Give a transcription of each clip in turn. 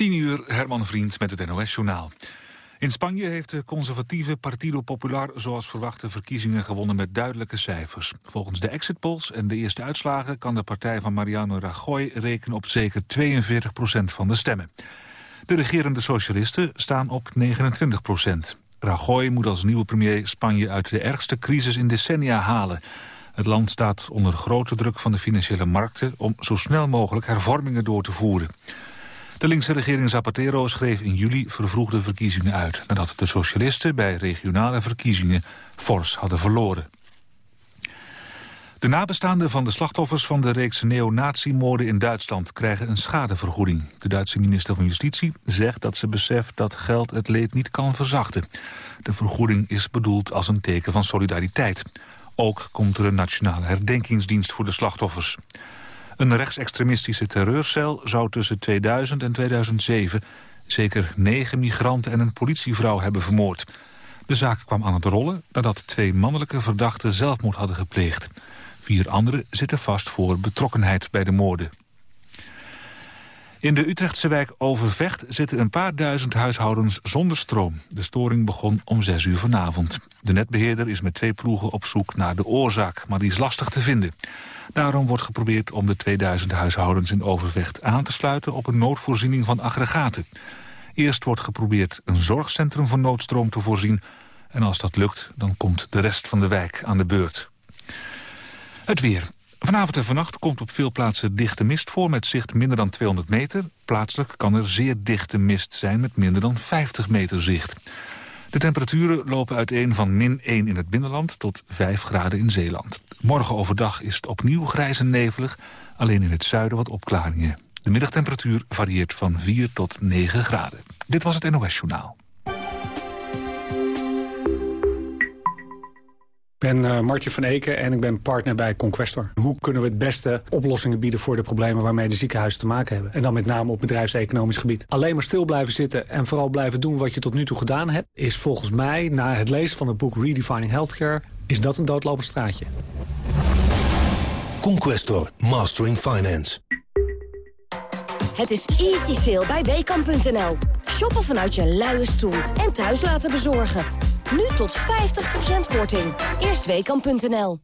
10 uur, Herman Vriend met het NOS-journaal. In Spanje heeft de conservatieve Partido Popular zoals verwacht de verkiezingen gewonnen met duidelijke cijfers. Volgens de exit polls en de eerste uitslagen kan de partij van Mariano Rajoy rekenen op zeker 42 procent van de stemmen. De regerende socialisten staan op 29 procent. Rajoy moet als nieuwe premier Spanje uit de ergste crisis in decennia halen. Het land staat onder grote druk van de financiële markten om zo snel mogelijk hervormingen door te voeren. De linkse regering Zapatero schreef in juli vervroegde verkiezingen uit... nadat de socialisten bij regionale verkiezingen fors hadden verloren. De nabestaanden van de slachtoffers van de reeks neonatiemoorden in Duitsland krijgen een schadevergoeding. De Duitse minister van Justitie zegt dat ze beseft dat geld het leed niet kan verzachten. De vergoeding is bedoeld als een teken van solidariteit. Ook komt er een nationale herdenkingsdienst voor de slachtoffers. Een rechtsextremistische terreurcel zou tussen 2000 en 2007 zeker negen migranten en een politievrouw hebben vermoord. De zaak kwam aan het rollen nadat twee mannelijke verdachten zelfmoord hadden gepleegd. Vier anderen zitten vast voor betrokkenheid bij de moorden. In de Utrechtse wijk Overvecht zitten een paar duizend huishoudens zonder stroom. De storing begon om zes uur vanavond. De netbeheerder is met twee ploegen op zoek naar de oorzaak, maar die is lastig te vinden. Daarom wordt geprobeerd om de 2000 huishoudens in Overvecht aan te sluiten op een noodvoorziening van aggregaten. Eerst wordt geprobeerd een zorgcentrum van noodstroom te voorzien. En als dat lukt, dan komt de rest van de wijk aan de beurt. Het weer. Vanavond en vannacht komt op veel plaatsen dichte mist voor... met zicht minder dan 200 meter. Plaatselijk kan er zeer dichte mist zijn met minder dan 50 meter zicht. De temperaturen lopen uiteen van min 1 in het binnenland tot 5 graden in Zeeland. Morgen overdag is het opnieuw grijs en nevelig, alleen in het zuiden wat opklaringen. De middagtemperatuur varieert van 4 tot 9 graden. Dit was het NOS Journaal. Ben uh, Martje van Eken en ik ben partner bij Conquestor. Hoe kunnen we het beste oplossingen bieden voor de problemen waarmee de ziekenhuizen te maken hebben? En dan met name op bedrijfseconomisch gebied. Alleen maar stil blijven zitten en vooral blijven doen wat je tot nu toe gedaan hebt... is volgens mij, na het lezen van het boek Redefining Healthcare... is dat een doodlopend straatje. Conquestor, Mastering Finance. Het is easy sale bij Weekamp.nl. Shoppen vanuit je luie stoel en thuis laten bezorgen. Nu tot 50% korting. Eerstweekam.nl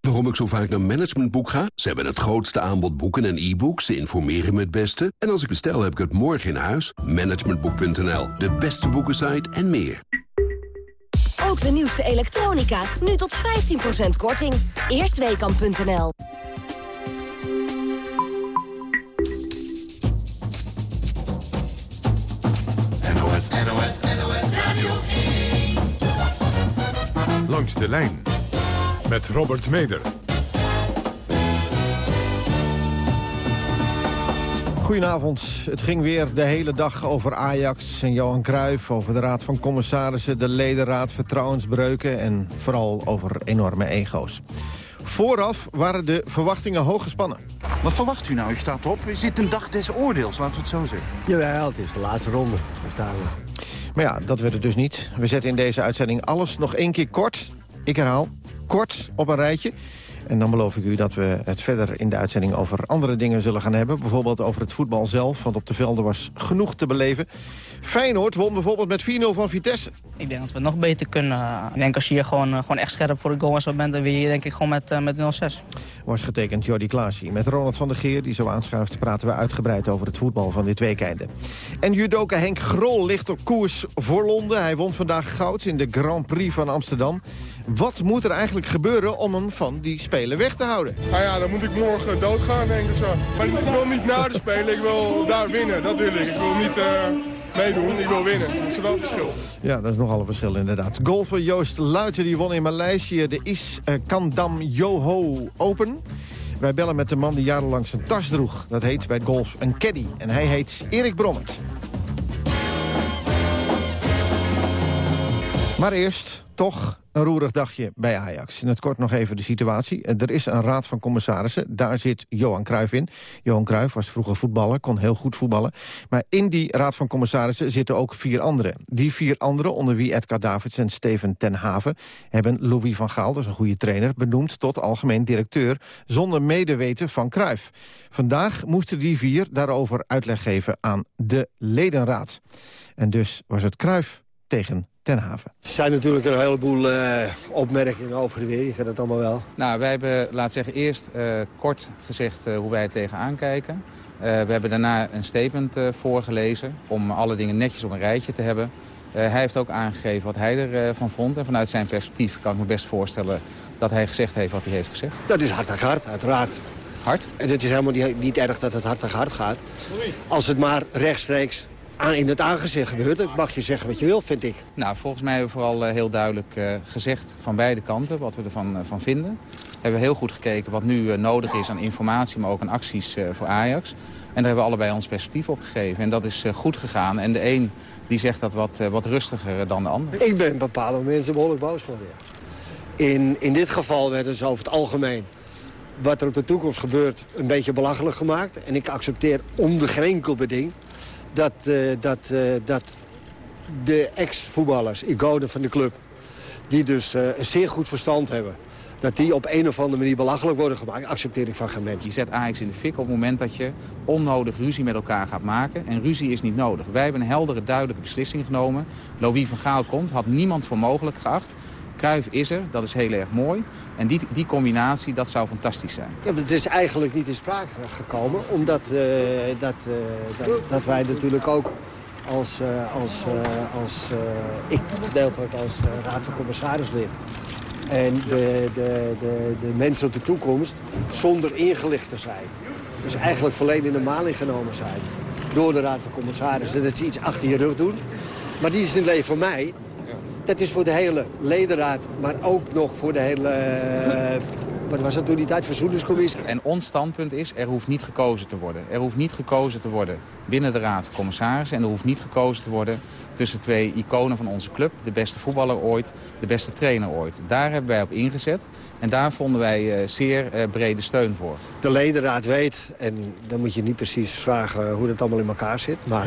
Waarom ik zo vaak naar Managementboek ga? Ze hebben het grootste aanbod boeken en e-books. Ze informeren me het beste. En als ik bestel, heb ik het morgen in huis. Managementboek.nl, de beste boekensite en meer. Ook de nieuwste elektronica. Nu tot 15% korting. Eerstweekam.nl NOS, NOS, NOS Radio 1. Langs de lijn met Robert Meder. Goedenavond. Het ging weer de hele dag over Ajax en Johan Cruijff... over de Raad van Commissarissen, de ledenraad, vertrouwensbreuken... en vooral over enorme ego's. Vooraf waren de verwachtingen hoog gespannen. Wat verwacht u nou? U staat op. Is dit een dag des oordeels, laten we het zo zeggen? Jawel, het is de laatste ronde. We. Maar ja, dat werd het dus niet. We zetten in deze uitzending alles nog één keer kort. Ik herhaal, kort op een rijtje. En dan beloof ik u dat we het verder in de uitzending over andere dingen zullen gaan hebben. Bijvoorbeeld over het voetbal zelf, want op de velden was genoeg te beleven. Feyenoord won bijvoorbeeld met 4-0 van Vitesse. Ik denk dat we nog beter kunnen. Ik denk als je hier gewoon, eh, gewoon echt scherp voor de goal en zo bent... dan win je denk ik gewoon met, uh, met 0-6. Was getekend Jordi Klaasie. Met Ronald van der Geer, die zo aanschuift... praten we uitgebreid over het voetbal van dit weekende. En judoka Henk Grol ligt op koers voor Londen. Hij won vandaag goud in de Grand Prix van Amsterdam. Wat moet er eigenlijk gebeuren om hem van die Spelen weg te houden? Nou ja, dan moet ik morgen doodgaan, denk ik zo. Maar ik wil niet naar de Spelen, ik wil daar winnen, dat wil ik. Ik wil niet uh, meedoen, ik wil winnen. Dat is wel een verschil. Ja, dat is nogal een verschil inderdaad. Golfer Joost Luiten die won in Maleisië de Is Kandam Yoho Open. Wij bellen met de man die jarenlang zijn tas droeg. Dat heet bij golf een caddy. En hij heet Erik Brommert. Maar eerst toch een roerig dagje bij Ajax. In het kort nog even de situatie. Er is een raad van commissarissen. Daar zit Johan Cruijff in. Johan Cruijff was vroeger voetballer, kon heel goed voetballen. Maar in die raad van commissarissen zitten ook vier anderen. Die vier anderen, onder wie Edgar Davids en Steven ten Haven... hebben Louis van Gaal, dus een goede trainer... benoemd tot algemeen directeur zonder medeweten van Cruijff. Vandaag moesten die vier daarover uitleg geven aan de ledenraad. En dus was het Cruijff tegen Ten Haven. Er zijn natuurlijk een heleboel uh, opmerkingen over de weer. Je kent het allemaal wel. Nou, wij hebben, laat zeggen, eerst uh, kort gezegd uh, hoe wij het tegenaan kijken. we hebben daarna een statement voorgelezen om alle dingen netjes op een rijtje te hebben. hij heeft ook aangegeven wat hij ervan vond. En vanuit zijn perspectief kan ik me best voorstellen dat hij gezegd heeft wat hij heeft gezegd. Dat is hard hard, uiteraard. Hard? En het is helemaal niet, niet erg dat het hard hard gaat. Als het maar rechtstreeks aan in het aangezicht gebeurt. Dan mag je zeggen wat je wil, vind ik. Nou, volgens mij hebben we vooral heel duidelijk uh, gezegd van beide kanten wat we ervan uh, van vinden. We hebben heel goed gekeken wat nu nodig is aan informatie, maar ook aan acties voor Ajax. En daar hebben we allebei ons perspectief op gegeven. En dat is goed gegaan. En de een die zegt dat wat, wat rustiger dan de ander. Ik ben bepaalde momenten behoorlijk boos geworden. In, in dit geval werden ze over het algemeen wat er op de toekomst gebeurt een beetje belachelijk gemaakt. En ik accepteer om de geen enkel beding dat, uh, dat, uh, dat de ex-voetballers, iconen van de club... die dus uh, een zeer goed verstand hebben... dat die op een of andere manier belachelijk worden gemaakt... accepteer ik van geen. Je zet Ajax in de fik op het moment dat je onnodig ruzie met elkaar gaat maken. En ruzie is niet nodig. Wij hebben een heldere, duidelijke beslissing genomen. Louis van Gaal komt, had niemand voor mogelijk geacht. Kruif is er, dat is heel erg mooi. En die, die combinatie, dat zou fantastisch zijn. Ja, het is eigenlijk niet in sprake gekomen, omdat dat, uh, dat, dat, wij natuurlijk ook als, uh, als, als ik gedeeltelijk als raad van commissarislid... en de, de, de, de mensen op de toekomst zonder ingelicht te zijn. Dus eigenlijk volledig in de maling genomen zijn door de raad van commissarissen. Dat ze iets achter je rug doen. Maar die is niet alleen voor mij, dat is voor de hele ledenraad, maar ook nog voor de hele... Wat was dat toen die tijd? Verzoeningscommissie. En ons standpunt is, er hoeft niet gekozen te worden. Er hoeft niet gekozen te worden binnen de raad van commissarissen. En er hoeft niet gekozen te worden tussen twee iconen van onze club. De beste voetballer ooit, de beste trainer ooit. Daar hebben wij op ingezet. En daar vonden wij uh, zeer uh, brede steun voor. De ledenraad weet, en dan moet je niet precies vragen hoe dat allemaal in elkaar zit. Maar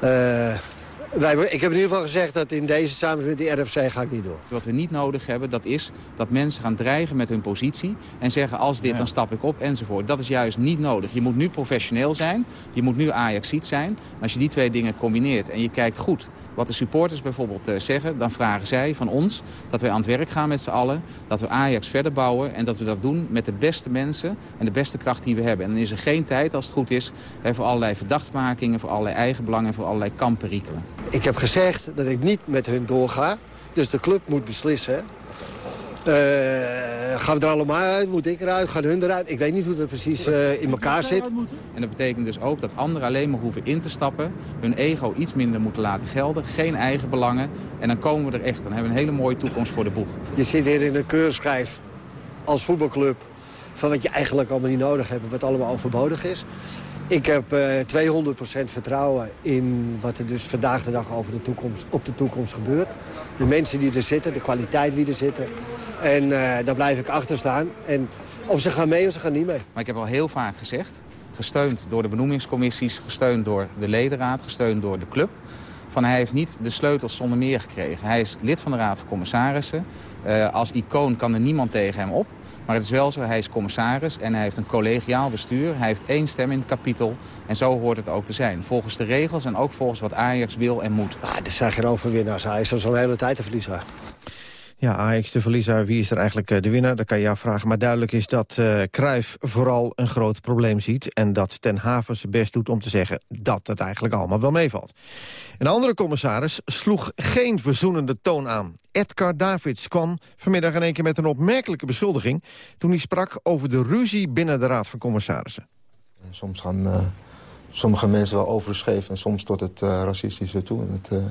wij, ik heb in ieder geval gezegd dat in deze samen met die RFC ga ik niet door. Wat we niet nodig hebben, dat is dat mensen gaan dreigen met hun positie... en zeggen als dit, dan stap ik op, enzovoort. Dat is juist niet nodig. Je moet nu professioneel zijn, je moet nu Ajaxiet zijn. En als je die twee dingen combineert en je kijkt goed wat de supporters bijvoorbeeld uh, zeggen... dan vragen zij van ons dat wij aan het werk gaan met z'n allen... dat we Ajax verder bouwen en dat we dat doen met de beste mensen... en de beste kracht die we hebben. En dan is er geen tijd, als het goed is... voor allerlei verdachtmakingen, voor allerlei eigen belangen... voor allerlei kamperikelen. Ik heb gezegd dat ik niet met hun doorga. Dus de club moet beslissen. Uh, gaan we er allemaal uit? Moet ik eruit? Gaan hun eruit? Ik weet niet hoe dat precies uh, in elkaar zit. En dat betekent dus ook dat anderen alleen maar hoeven in te stappen. Hun ego iets minder moeten laten gelden. Geen eigen belangen. En dan komen we er echt. Dan hebben we een hele mooie toekomst voor de boeg. Je zit hier in een keurschijf als voetbalclub. Van wat je eigenlijk allemaal niet nodig hebt. Wat allemaal overbodig is. Ik heb uh, 200% vertrouwen in wat er dus vandaag de dag over de toekomst, op de toekomst gebeurt. De mensen die er zitten, de kwaliteit die er zitten. En uh, daar blijf ik achter staan. En of ze gaan mee of ze gaan niet mee. Maar ik heb al heel vaak gezegd, gesteund door de benoemingscommissies... gesteund door de ledenraad, gesteund door de club... Van hij heeft niet de sleutels zonder meer gekregen. Hij is lid van de Raad van Commissarissen. Uh, als icoon kan er niemand tegen hem op. Maar het is wel zo, hij is commissaris en hij heeft een collegiaal bestuur. Hij heeft één stem in het kapitel en zo hoort het ook te zijn. Volgens de regels en ook volgens wat Ajax wil en moet. Ah, zijn geen overwinnaars. Hij is al een hele tijd te verliezen. Ja, Ajax de verliezer, wie is er eigenlijk eh, de winnaar? Dat kan je afvragen. Maar duidelijk is dat uh, Cruijff vooral een groot probleem ziet... en dat Ten Haven zijn best doet om te zeggen dat het eigenlijk allemaal wel meevalt. Een andere commissaris sloeg geen verzoenende toon aan. Edgar Davids kwam vanmiddag in één keer met een opmerkelijke beschuldiging... toen hij sprak over de ruzie binnen de Raad van Commissarissen. Soms gaan uh, sommige mensen wel overscheef en soms tot het racistische toe. En het,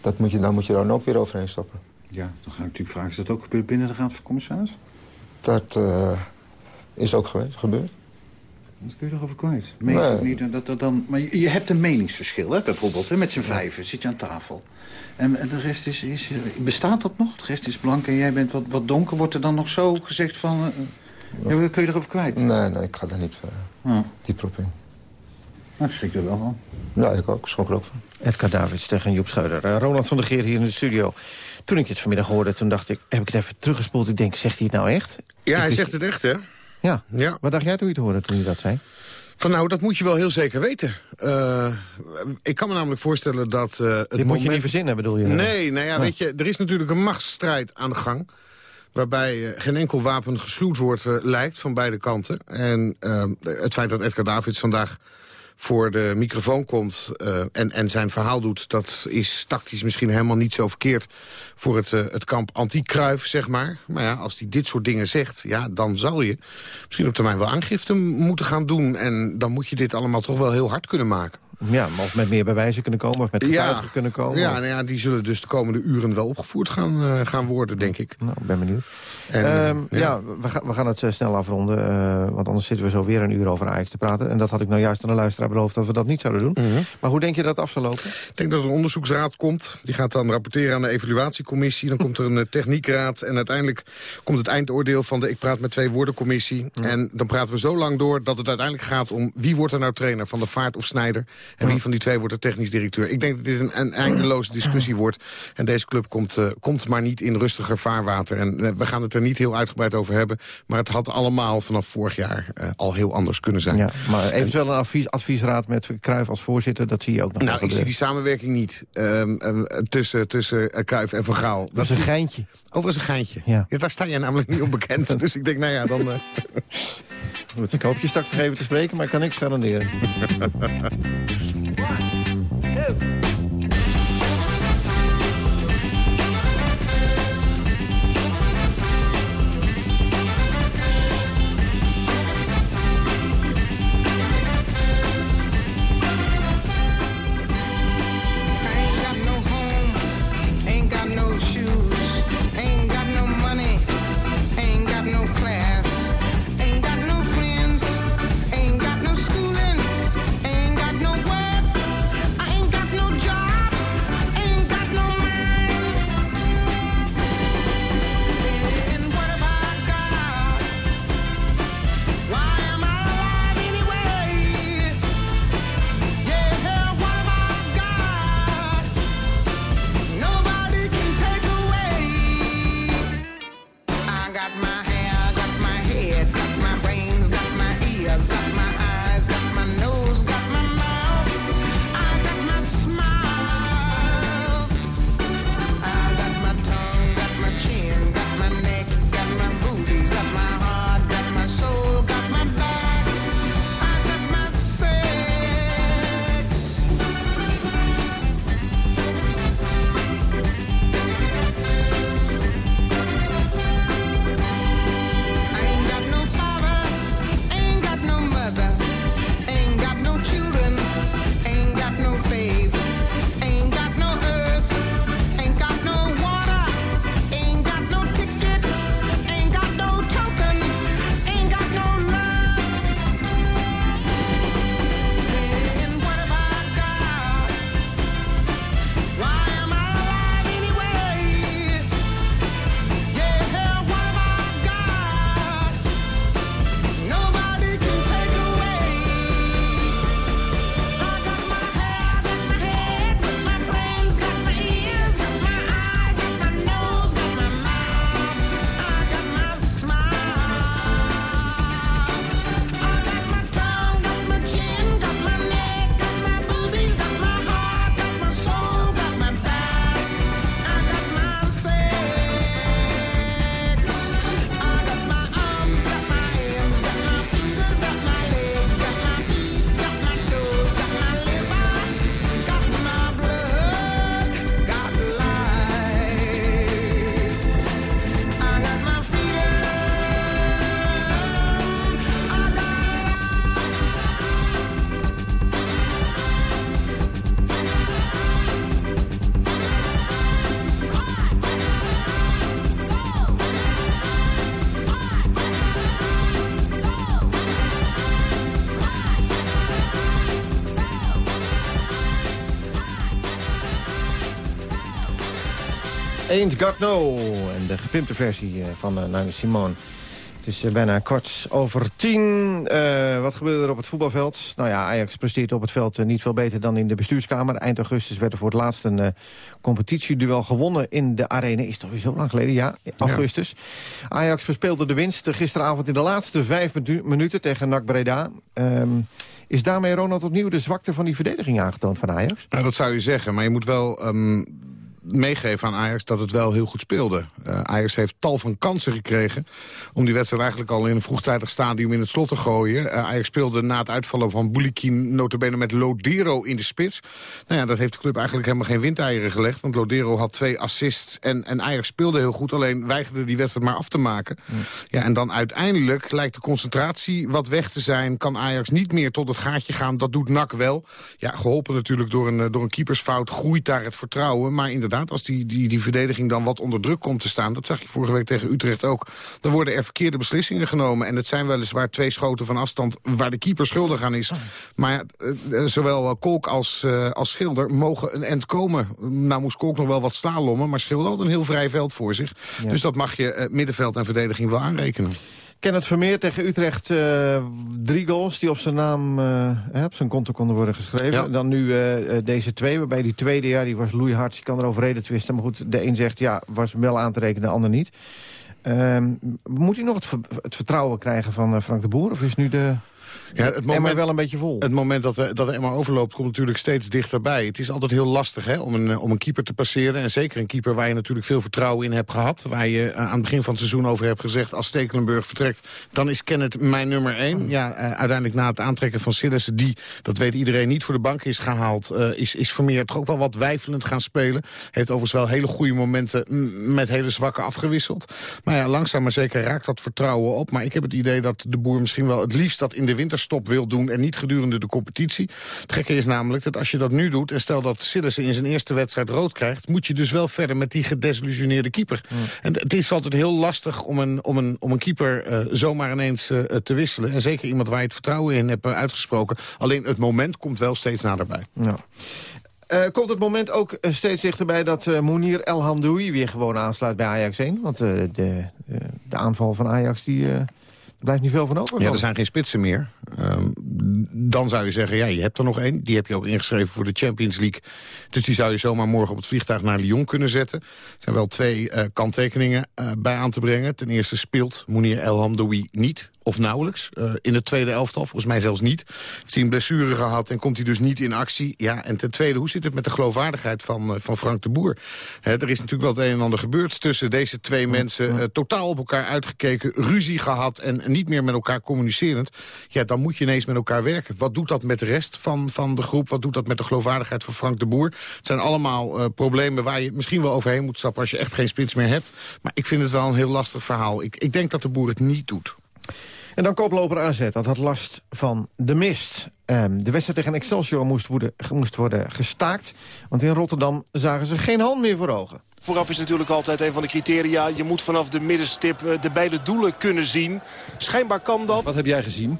dat moet je, daar moet je dan ook weer overheen stappen. Ja, dan ga ik natuurlijk vragen, is dat ook gebeurd binnen de Raad van Commissaris? Dat uh, is ook geweest, gebeurd. Dat kun je toch over kwijt? Meen ook niet dat er dan, maar je, je hebt een meningsverschil, hè, bijvoorbeeld. Hè, met z'n vijven zit je aan tafel. En, en de rest is, is... Bestaat dat nog? De rest is blank en jij bent wat, wat donker. Wordt er dan nog zo gezegd van... eh, ja, kun je erover kwijt? Nee, nee, ik ga daar niet uh, Ja. dieper op in. Nou, ik schrik er wel van. Ja, ik ook. Schrok er ook van. Edgar Davids tegen Joep Scheuder. Eh, Ronald van der Geer hier in de studio. Toen ik het vanmiddag hoorde, toen dacht ik... heb ik het even teruggespoeld. Ik denk, zegt hij het nou echt? Ja, Ik hij zegt het echt, hè? Ja. ja. Wat dacht jij toen je het hoorde toen hij dat zei? Van nou, dat moet je wel heel zeker weten. Eh, ik kan me namelijk voorstellen dat uh, het Dit moet je niet verzinnen, bedoel je? Nee, nou ja, weet je, er is natuurlijk een machtsstrijd aan de gang. Waarbij geen enkel wapen geschuwd wordt, lijkt, van beide kanten. En het feit dat Edgar Davids vandaag voor de microfoon komt eh, en, en zijn verhaal doet... dat is tactisch misschien helemaal niet zo verkeerd voor het, eh, het kamp anti-Kruif, zeg maar. Maar ja, als hij dit soort dingen zegt, ja, dan zal je misschien op termijn wel aangifte moeten gaan doen. En dan moet je dit allemaal toch wel heel hard kunnen maken. Ja, maar of met meer bewijzen kunnen komen, of met getuigen kunnen komen. Ja, nou ja, die zullen dus de komende uren wel opgevoerd gaan, eh, gaan worden, denk ik. Nou, ik ben benieuwd. En, eh, Ehm, ja, we, gaan we gaan het eh, snel afronden. want anders zitten we zo weer een uur over Ajax te praten. En dat had ik nou juist aan de luisteraar beloofd dat we dat niet zouden doen. Maar hoe denk je dat af zal lopen? Ik denk dat er een onderzoeksraad komt. Die gaat dan rapporteren aan de evaluatiecommissie. Dan komt er een techniekraad. En uiteindelijk komt het eindoordeel van de Ik Praat met Twee Woorden commissie. En dan praten we zo lang door dat het uiteindelijk gaat om... wie wordt er nou trainer van de Vaart of Snijder? En wie van die twee wordt de technisch directeur? Ik denk dat dit een, een eindeloze discussie wordt. En deze club komt, eh, komt maar niet in rustiger vaarwater. En eh, we gaan het er niet heel uitgebreid over hebben. Maar het had allemaal vanaf vorig jaar eh, al heel anders kunnen zijn. Ja, maar eventueel een advies, adviesraad met Cruijff als voorzitter, dat zie je ook nog Nou, ik zie die samenwerking niet ehm, eh, tussen, tussen Cruijff en Van Gaal. Dat is een zie- geintje. Oh, is een geintje. Ja. daar sta jij namelijk niet onbekend. dus ik denk, nou ja, dan... ik hoop je straks nog even te spreken, maar ik kan niks garanderen. Ain't Got No. En de gepimpte versie eh, van uh, Nina Simone. Het is eh, bijna kwart over tien. Eh, wat gebeurde er op het voetbalveld? Nou ja, Ajax presteert op het veld eh, niet veel beter dan in de bestuurskamer. Eind augustus werd er voor het laatst een competitieduel gewonnen in de arena. Is toch weer zo lang geleden? Ja, augustus. Ajax verspeelde de winst gisteravond in de laatste vijf minu minuten tegen NAC Breda. Um, is daarmee Ronald opnieuw de zwakte van die verdediging aangetoond van Ajax? Nou, dat zou je zeggen, maar je moet wel... Um meegeven aan Ajax dat het wel heel goed speelde. Uh, Ajax heeft tal van kansen gekregen om die wedstrijd eigenlijk al in een vroegtijdig stadium in het slot te gooien. Uh, Ajax speelde na het uitvallen van Boulikin notabene met Lodero in de spits. Nou ja, dat heeft de club eigenlijk helemaal geen windeieren gelegd, want Lodero had twee assists en, en Ajax speelde heel goed, alleen weigerde die wedstrijd maar af te maken. Mm. Ja, en dan uiteindelijk lijkt de concentratie wat weg te zijn, kan Ajax niet meer tot het gaatje gaan. Dat doet NAC wel. Ja, geholpen natuurlijk door een, door een keepersfout groeit daar het vertrouwen, maar inderdaad als die, die, die verdediging dan wat onder druk komt te staan... dat zag je vorige week tegen Utrecht ook... dan worden er verkeerde beslissingen genomen. En het zijn weliswaar twee schoten van afstand waar de keeper schuldig aan is. Maar uh, zowel Kolk als, uh, als Schilder mogen een end komen. Nou moest Kolk nog wel wat slalommen, maar Schilder had een heel vrij veld voor zich. Ja. Dus dat mag je uh, middenveld en verdediging wel aanrekenen. Kenneth Vermeer tegen Utrecht. Uh, drie goals die op zijn naam, uh, op zijn konto konden worden geschreven. Ja. Dan nu uh, deze twee, waarbij die tweede jaar, die was loeihard. Je kan erover reden twisten. Maar goed, de een zegt ja, was wel aan te rekenen, de ander niet. Ehm, moet hij nog het, het, vertrouwen krijgen van Frank de Boer? Of is nu de... Ja, het moment, Emma wel een beetje vol. Het moment dat dat Emma overloopt komt natuurlijk steeds dichterbij. Het is altijd heel lastig hè, om, een, om een keeper te passeren. En zeker een keeper waar je natuurlijk veel vertrouwen in hebt gehad. Waar je aan het begin van het seizoen over hebt gezegd... als Stekelenburg vertrekt, dan is Kenneth mijn nummer één. Ja, uh, uiteindelijk na het aantrekken van Sillissen... die, dat weet iedereen, niet voor de bank is gehaald... Uh, is, is Vermeer toch ook wel wat wijfelend gaan spelen. Heeft overigens wel hele goede momenten met hele zwakke afgewisseld. Maar ja, langzaam maar zeker raakt dat vertrouwen op. Maar ik heb het idee dat de boer misschien wel het liefst dat in de winter stop wil doen en niet gedurende de competitie. Het gekke is namelijk dat als je dat nu doet... en stel dat Sillissen in zijn eerste wedstrijd rood krijgt... moet je dus wel verder met die gedesillusioneerde keeper. Mm. En het is altijd heel lastig om een, om een, om een keeper uh, zomaar ineens uh, te wisselen. En zeker iemand waar je het vertrouwen in hebt uitgesproken. Alleen het moment komt wel steeds naderbij. Ja. Uh, komt het moment ook steeds dichterbij dat uh, Mounir El Hamdoui weer gewoon aansluit bij Ajax 1? Want de, de aanval van Ajax die, blijft niet veel van over. Ja, er zijn geen spitsen meer. Um, dan zou je zeggen, ja, je hebt er nog één. Die heb je ook ingeschreven voor de Champions League. Dus die zou je zomaar morgen op het vliegtuig naar Lyon kunnen zetten. Er zijn wel twee uh, kanttekeningen uh, bij aan te brengen. Ten eerste speelt Mounir El Hamdoui niet of nauwelijks. Uh, in de tweede elftal, volgens mij zelfs niet. Heeft hij een blessure gehad en komt hij dus niet in actie. Ja, en ten tweede, hoe zit het met de geloofwaardigheid van, uh, van Frank de Boer? Er is natuurlijk wel het een en ander gebeurd tussen deze twee mensen. Uh, totaal op elkaar uitgekeken, ruzie gehad en niet meer met elkaar communicerend. Ja, dan moet je ineens met elkaar werken. Wat doet dat met de rest van, van de groep? Wat doet dat met de geloofwaardigheid van Frank de Boer? Het zijn allemaal problemen waar je misschien wel overheen moet stappen... als je echt geen spits meer hebt. Maar ik vind het wel een heel lastig verhaal. Ik, ik denk dat de Boer het niet doet. En dan koploper AZ, dat had last van de mist. Um, de wedstrijd tegen Excelsior moest worden, moest worden gestaakt. Want in Rotterdam zagen ze geen hand meer voor ogen. Vooraf is natuurlijk altijd een van de criteria. Je moet vanaf de middenstip de beide doelen kunnen zien. Schijnbaar kan dat. Wat heb jij gezien?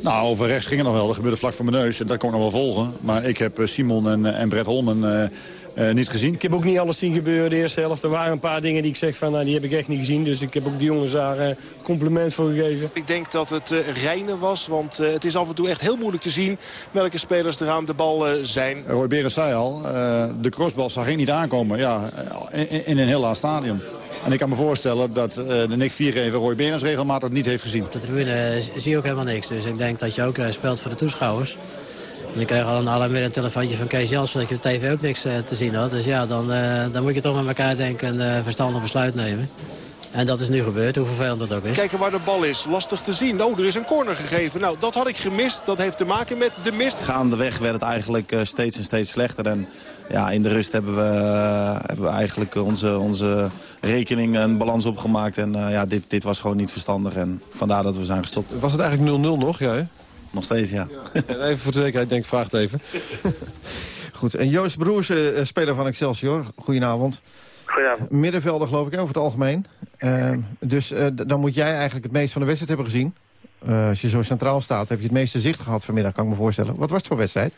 Nou, over rechts ging het nog wel. Dat gebeurde vlak voor mijn neus. En dat kon ik nog wel volgen. Maar ik heb Simon en, en Brett Holmen... Uh, uh, niet gezien. Ik heb ook niet alles zien gebeuren de eerste helft. Er waren een paar dingen die ik zeg van nou, die heb ik echt niet gezien. Dus ik heb ook die jongens daar uh, compliment voor gegeven. Ik denk dat het uh, reinen was, want het is af en toe echt heel moeilijk te zien welke spelers er aan de bal zijn. Roy Berens zei al, de crossbal zag ik niet aankomen ja, in, in een heel laat stadium. En ik kan me voorstellen dat uh, de Nick Viergever Roy Berens regelmatig niet heeft gezien. De tribune zie je ook helemaal niks. Dus ik denk dat je ook uh, speelt voor de toeschouwers. En ik kreeg al een alle weer een telefoontje van Kees Jansen dat je op tv ook niks uh, te zien had. Dus ja, dan, uh, dan moet je toch met elkaar denken en uh, verstandig besluit nemen. En dat is nu gebeurd, hoe vervelend dat ook is. Kijken waar de bal is, lastig te zien. Oh, er is een corner gegeven. Nou, dat had ik gemist. Dat heeft te maken met de mist. Gaandeweg werd het eigenlijk steeds en steeds slechter. En ja, in de rust hebben we, hebben we eigenlijk onze, onze rekening en balans opgemaakt. En ja, dit, dit was gewoon niet verstandig. En vandaar dat we zijn gestopt. Was het eigenlijk 0-0 nog, jij? Nog steeds, ja. Even voor de zekerheid, denk ik, vraag het even. Goed, en Joost Broers, uh, speler van Excelsior. Goedenavond. Goedenavond. Middenvelder, geloof ik, over het algemeen. Uh, dus uh, dan moet jij eigenlijk het meest van de wedstrijd hebben gezien. als je zo centraal staat, heb je het meeste zicht gehad vanmiddag, kan ik me voorstellen. Wat was het voor wedstrijd?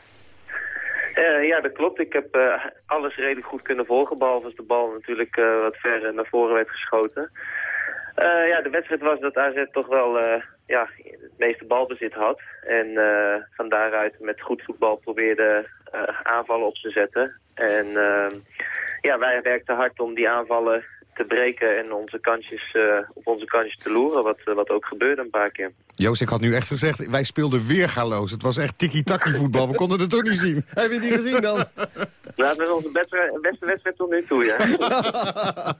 Eh, ja, dat klopt. Ik heb eh, alles redelijk goed kunnen volgen, behalve als de bal natuurlijk eh, wat ver naar voren werd geschoten. Eh, ja, de wedstrijd was dat AZ toch wel eh, ja, meeste balbezit had. En eh, van daaruit met goed voetbal probeerde eh, aanvallen op te zetten. En eh, ja, wij werkten hard om die aanvallen te breken en onze kansjes, eh, op onze kansjes te loeren, wat, eh, wat ook gebeurde een paar keer. Joost, ik had nu echt gezegd, wij speelden weergaloos. Het was echt tiki-taki voetbal. We konden het toch niet zien. Heb je het niet gezien dan? Nou, het was onze beste, beste wedstrijd tot nu toe, ja.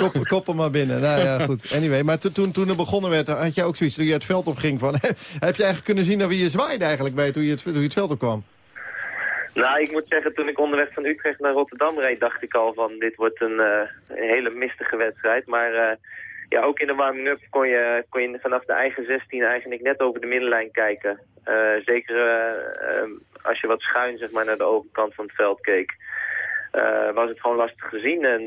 Kop, koppen maar binnen. Nou ja, goed. Anyway, maar to- toen, toen er begonnen werd, had jij ook zoiets toen je het veld opging van... heb je eigenlijk kunnen zien naar wie je zwaaide eigenlijk bij toen je het, toen je het veld opkwam? Nou, ik moet zeggen, toen ik onderweg van Utrecht naar Rotterdam reed, dacht ik al van dit wordt een, eh, hele mistige wedstrijd. Maar eh, ja, ook in de warming-up kon je, kon je vanaf de eigen 16 eigenlijk net over de middenlijn kijken. Eh, zeker eh, eh, als je wat schuin zeg maar, naar de overkant van het veld keek, was het gewoon lastig te zien. En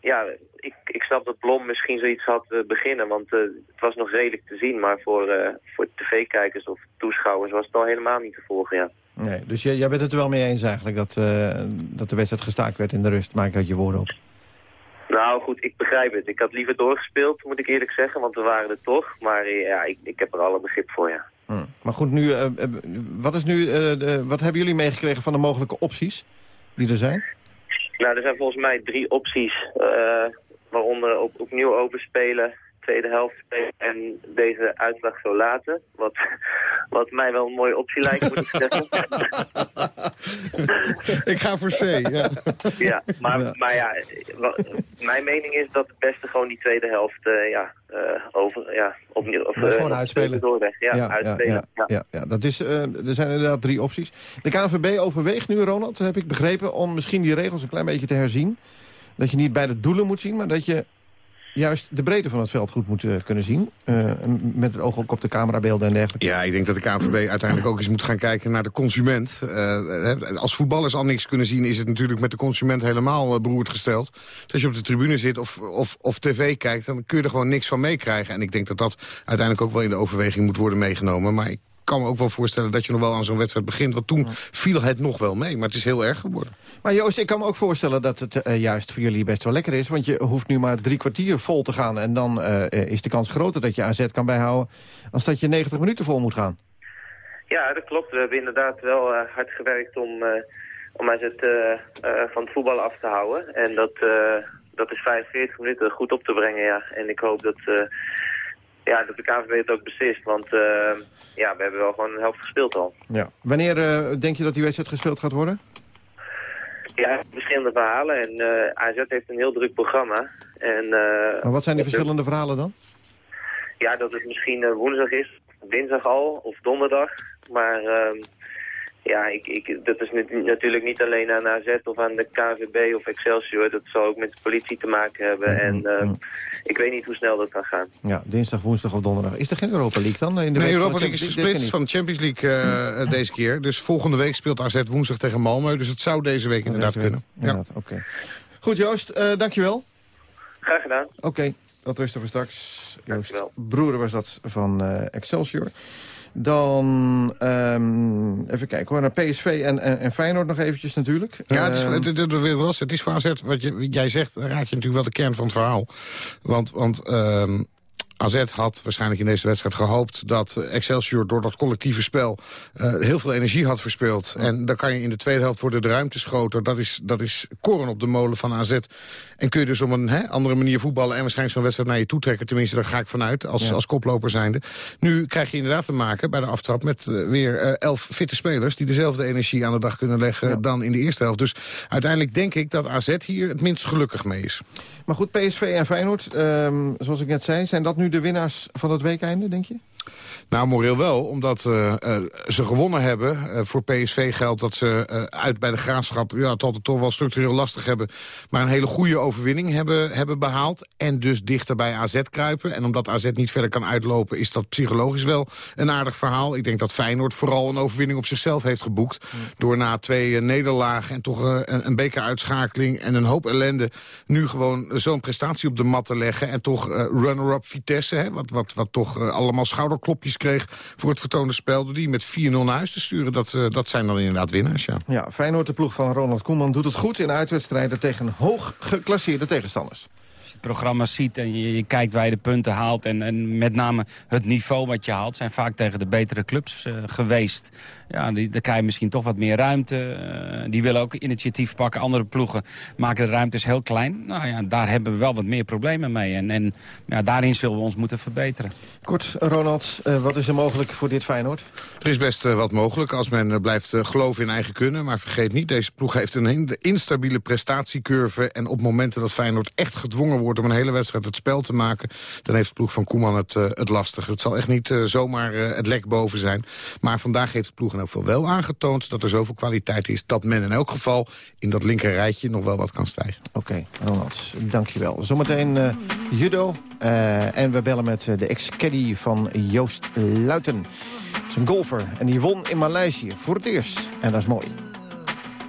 ja, ik, ik snap dat Blom misschien zoiets had beginnen, want het was nog redelijk te zien. Maar voor, voor tv-kijkers of toeschouwers was het al helemaal niet te volgen, ja. Nee, dus jij, jij bent het er wel mee eens eigenlijk dat, eh, dat de wedstrijd gestaakt werd in de rust. Maak ik uit je woorden op. Nou goed, ik begrijp het. Ik had liever doorgespeeld, moet ik eerlijk zeggen, want we waren er toch. Maar eh, ja, ik, ik heb er alle begrip voor, ja. Hm. Maar goed, nu, eh, wat, is nu, eh, de, wat hebben jullie meegekregen van de mogelijke opties die er zijn? Nou, er zijn volgens mij drie opties, eh, waaronder op, opnieuw overspelen, tweede helft spelen en deze uitslag zo laten. Wat, wat mij wel een mooie optie lijkt, moet ik zeggen. ik ga voor C, ja. ja, maar, maar ja, mijn mening is dat het beste gewoon die tweede helft, eh, ja, eh, over, ja, opnieuw... Of, Ja, eh, gewoon uitspelen. Doorweg. Ja, uitspelen. Ja, ja, ja, ja. Dat is, er zijn inderdaad drie opties. De KNVB overweegt nu, Ronald, heb ik begrepen... om misschien die regels een klein beetje te herzien. Dat je niet bij de doelen moet zien, maar dat je juist de breedte van het veld goed moet eh, kunnen zien. Eh, met het oog ook op de camerabeelden en dergelijke. Ja, ik denk dat de KNVB uiteindelijk ook eens moet gaan kijken naar de consument. Eh, als voetballers al niks kunnen zien... is het natuurlijk met de consument helemaal eh, beroerd gesteld. Dus als je op de tribune zit of, of, of tv kijkt... dan kun je er gewoon niks van meekrijgen. En ik denk dat dat uiteindelijk ook wel in de overweging moet worden meegenomen. Maar ik kan me ook wel voorstellen dat je nog wel aan zo'n wedstrijd begint. Want toen viel het nog wel mee, maar het is heel erg geworden. Maar Joost, ik kan me ook voorstellen dat het eh, juist voor jullie best wel lekker is. Want je hoeft nu maar drie kwartier vol te gaan. En dan eh, eh, is de kans groter dat je AZ kan bijhouden... als dat je 90 minuten vol moet gaan. Ja, dat klopt. We hebben inderdaad wel eh, hard gewerkt om, eh om AZ eh, eh, van het voetbal af te houden. En dat, eh, dat is 45 minuten goed op te brengen, ja. En ik hoop dat, eh, ja, dat de KNVB het ook beslist. Want eh, ja, we hebben wel gewoon een helft gespeeld al. Ja. Wanneer eh, denk je dat die wedstrijd gespeeld gaat worden? Ja, verschillende verhalen. En eh, AZ heeft een heel druk programma. En, eh, Maar wat zijn die verschillende verhalen dan? Ja, dat het misschien woensdag is, dinsdag al, of donderdag. Maar ehm, ja, ik, ik, dat is natuurlijk niet alleen aan AZ of aan de KVB of Excelsior. Dat zal ook met de politie te maken hebben. En ehm, ik weet niet hoe snel dat kan gaan. Ja, dinsdag, woensdag of donderdag. Is er geen Europa League dan? In de Nee, Europa League is gesplitst van de Champions League eh, eh, deze keer. Dus volgende week speelt AZ woensdag tegen Malmö. Dus het zou deze week inderdaad Oh, Deze week. kunnen. Inderdaad, oké. Goed, Joost, eh, dankjewel. Graag gedaan. Oké, dat rusten we straks. Joost Broeder was dat van eh, Excelsior. Dan ehm, even kijken hoor, naar PSV en, en, en Feyenoord nog eventjes natuurlijk. Ja, het is, Ehm, het, het, het- is voor AZ, wat je, jij zegt, raak je natuurlijk wel de kern van het verhaal. Want, want ehm, AZ had waarschijnlijk in deze wedstrijd gehoopt... dat Excelsior door dat collectieve spel eh, heel veel energie had verspeeld. En dan kan je in de tweede helft worden de ruimte schoten. Dat is, dat is koren op de molen van AZ. En kun je dus op een hè, andere manier voetballen... en waarschijnlijk zo'n wedstrijd naar je toe trekken. Tenminste, daar ga ik vanuit, als, Ja. als koploper zijnde. Nu krijg je inderdaad te maken bij de aftrap... met eh, weer eh, elf fitte spelers... die dezelfde energie aan de dag kunnen leggen dan in de eerste helft. Dus uiteindelijk denk ik dat AZ hier het minst gelukkig mee is. Maar goed, PSV en Feyenoord, ehm, zoals ik net zei... zijn dat nu de winnaars van het weekeinde, denk je? Nou, moreel wel, omdat eh, eh, ze gewonnen hebben. Eh, voor PSV geldt dat ze uit bij de Graafschap... ja, het altijd toch wel structureel lastig hebben... maar een hele goede overwinning hebben, hebben behaald. En dus dichter bij AZ kruipen. En omdat AZ niet verder kan uitlopen... is dat psychologisch wel een aardig verhaal. Ik denk dat Feyenoord vooral een overwinning op zichzelf heeft geboekt. Door na twee nederlagen en toch een, een bekeruitschakeling... en een hoop ellende nu gewoon zo'n prestatie op de mat te leggen... en toch runner-up Vitesse, hè, wat, wat, wat toch allemaal schouderklopjes kreeg voor het vertoonde spel... door die met 4-0 naar huis te sturen. Dat, eh, dat zijn dan inderdaad winnaars, ja. Ja, Feyenoord, de ploeg van Ronald Koeman, doet het goed in uitwedstrijden tegen hoog geclasseerde tegenstanders. Als je het programma ziet en je, je, kijkt waar je de punten haalt... En, en met name het niveau wat je haalt... zijn vaak tegen de betere clubs uh, geweest. Ja, die, daar krijg je misschien toch wat meer ruimte. Uh, die willen ook initiatief pakken. Andere ploegen maken de ruimtes heel klein. Nou ja, daar hebben we wel wat meer problemen mee. En, en ja, daarin zullen we ons moeten verbeteren. Kort, Ronald, uh, wat is er mogelijk voor dit Feyenoord? Er is best wat mogelijk als men blijft geloven in eigen kunnen. Maar vergeet niet, deze ploeg heeft een instabiele prestatiecurve. En op momenten dat Feyenoord echt gedwongen wordt om een hele wedstrijd het spel te maken... dan heeft de ploeg van Koeman het, uh, het lastig. Het zal echt niet uh, zomaar uh, het lek boven zijn. Maar vandaag heeft de ploeg in elk wel aangetoond... dat er zoveel kwaliteit is dat men in elk geval in dat linker rijtje nog wel wat kan stijgen. Oké, okay, Ronald, dankjewel. Zometeen judo. en we bellen met de ex-caddy van Joost Luiten. Het is een golfer en die won in Maleisië voor het eerst. En dat is mooi.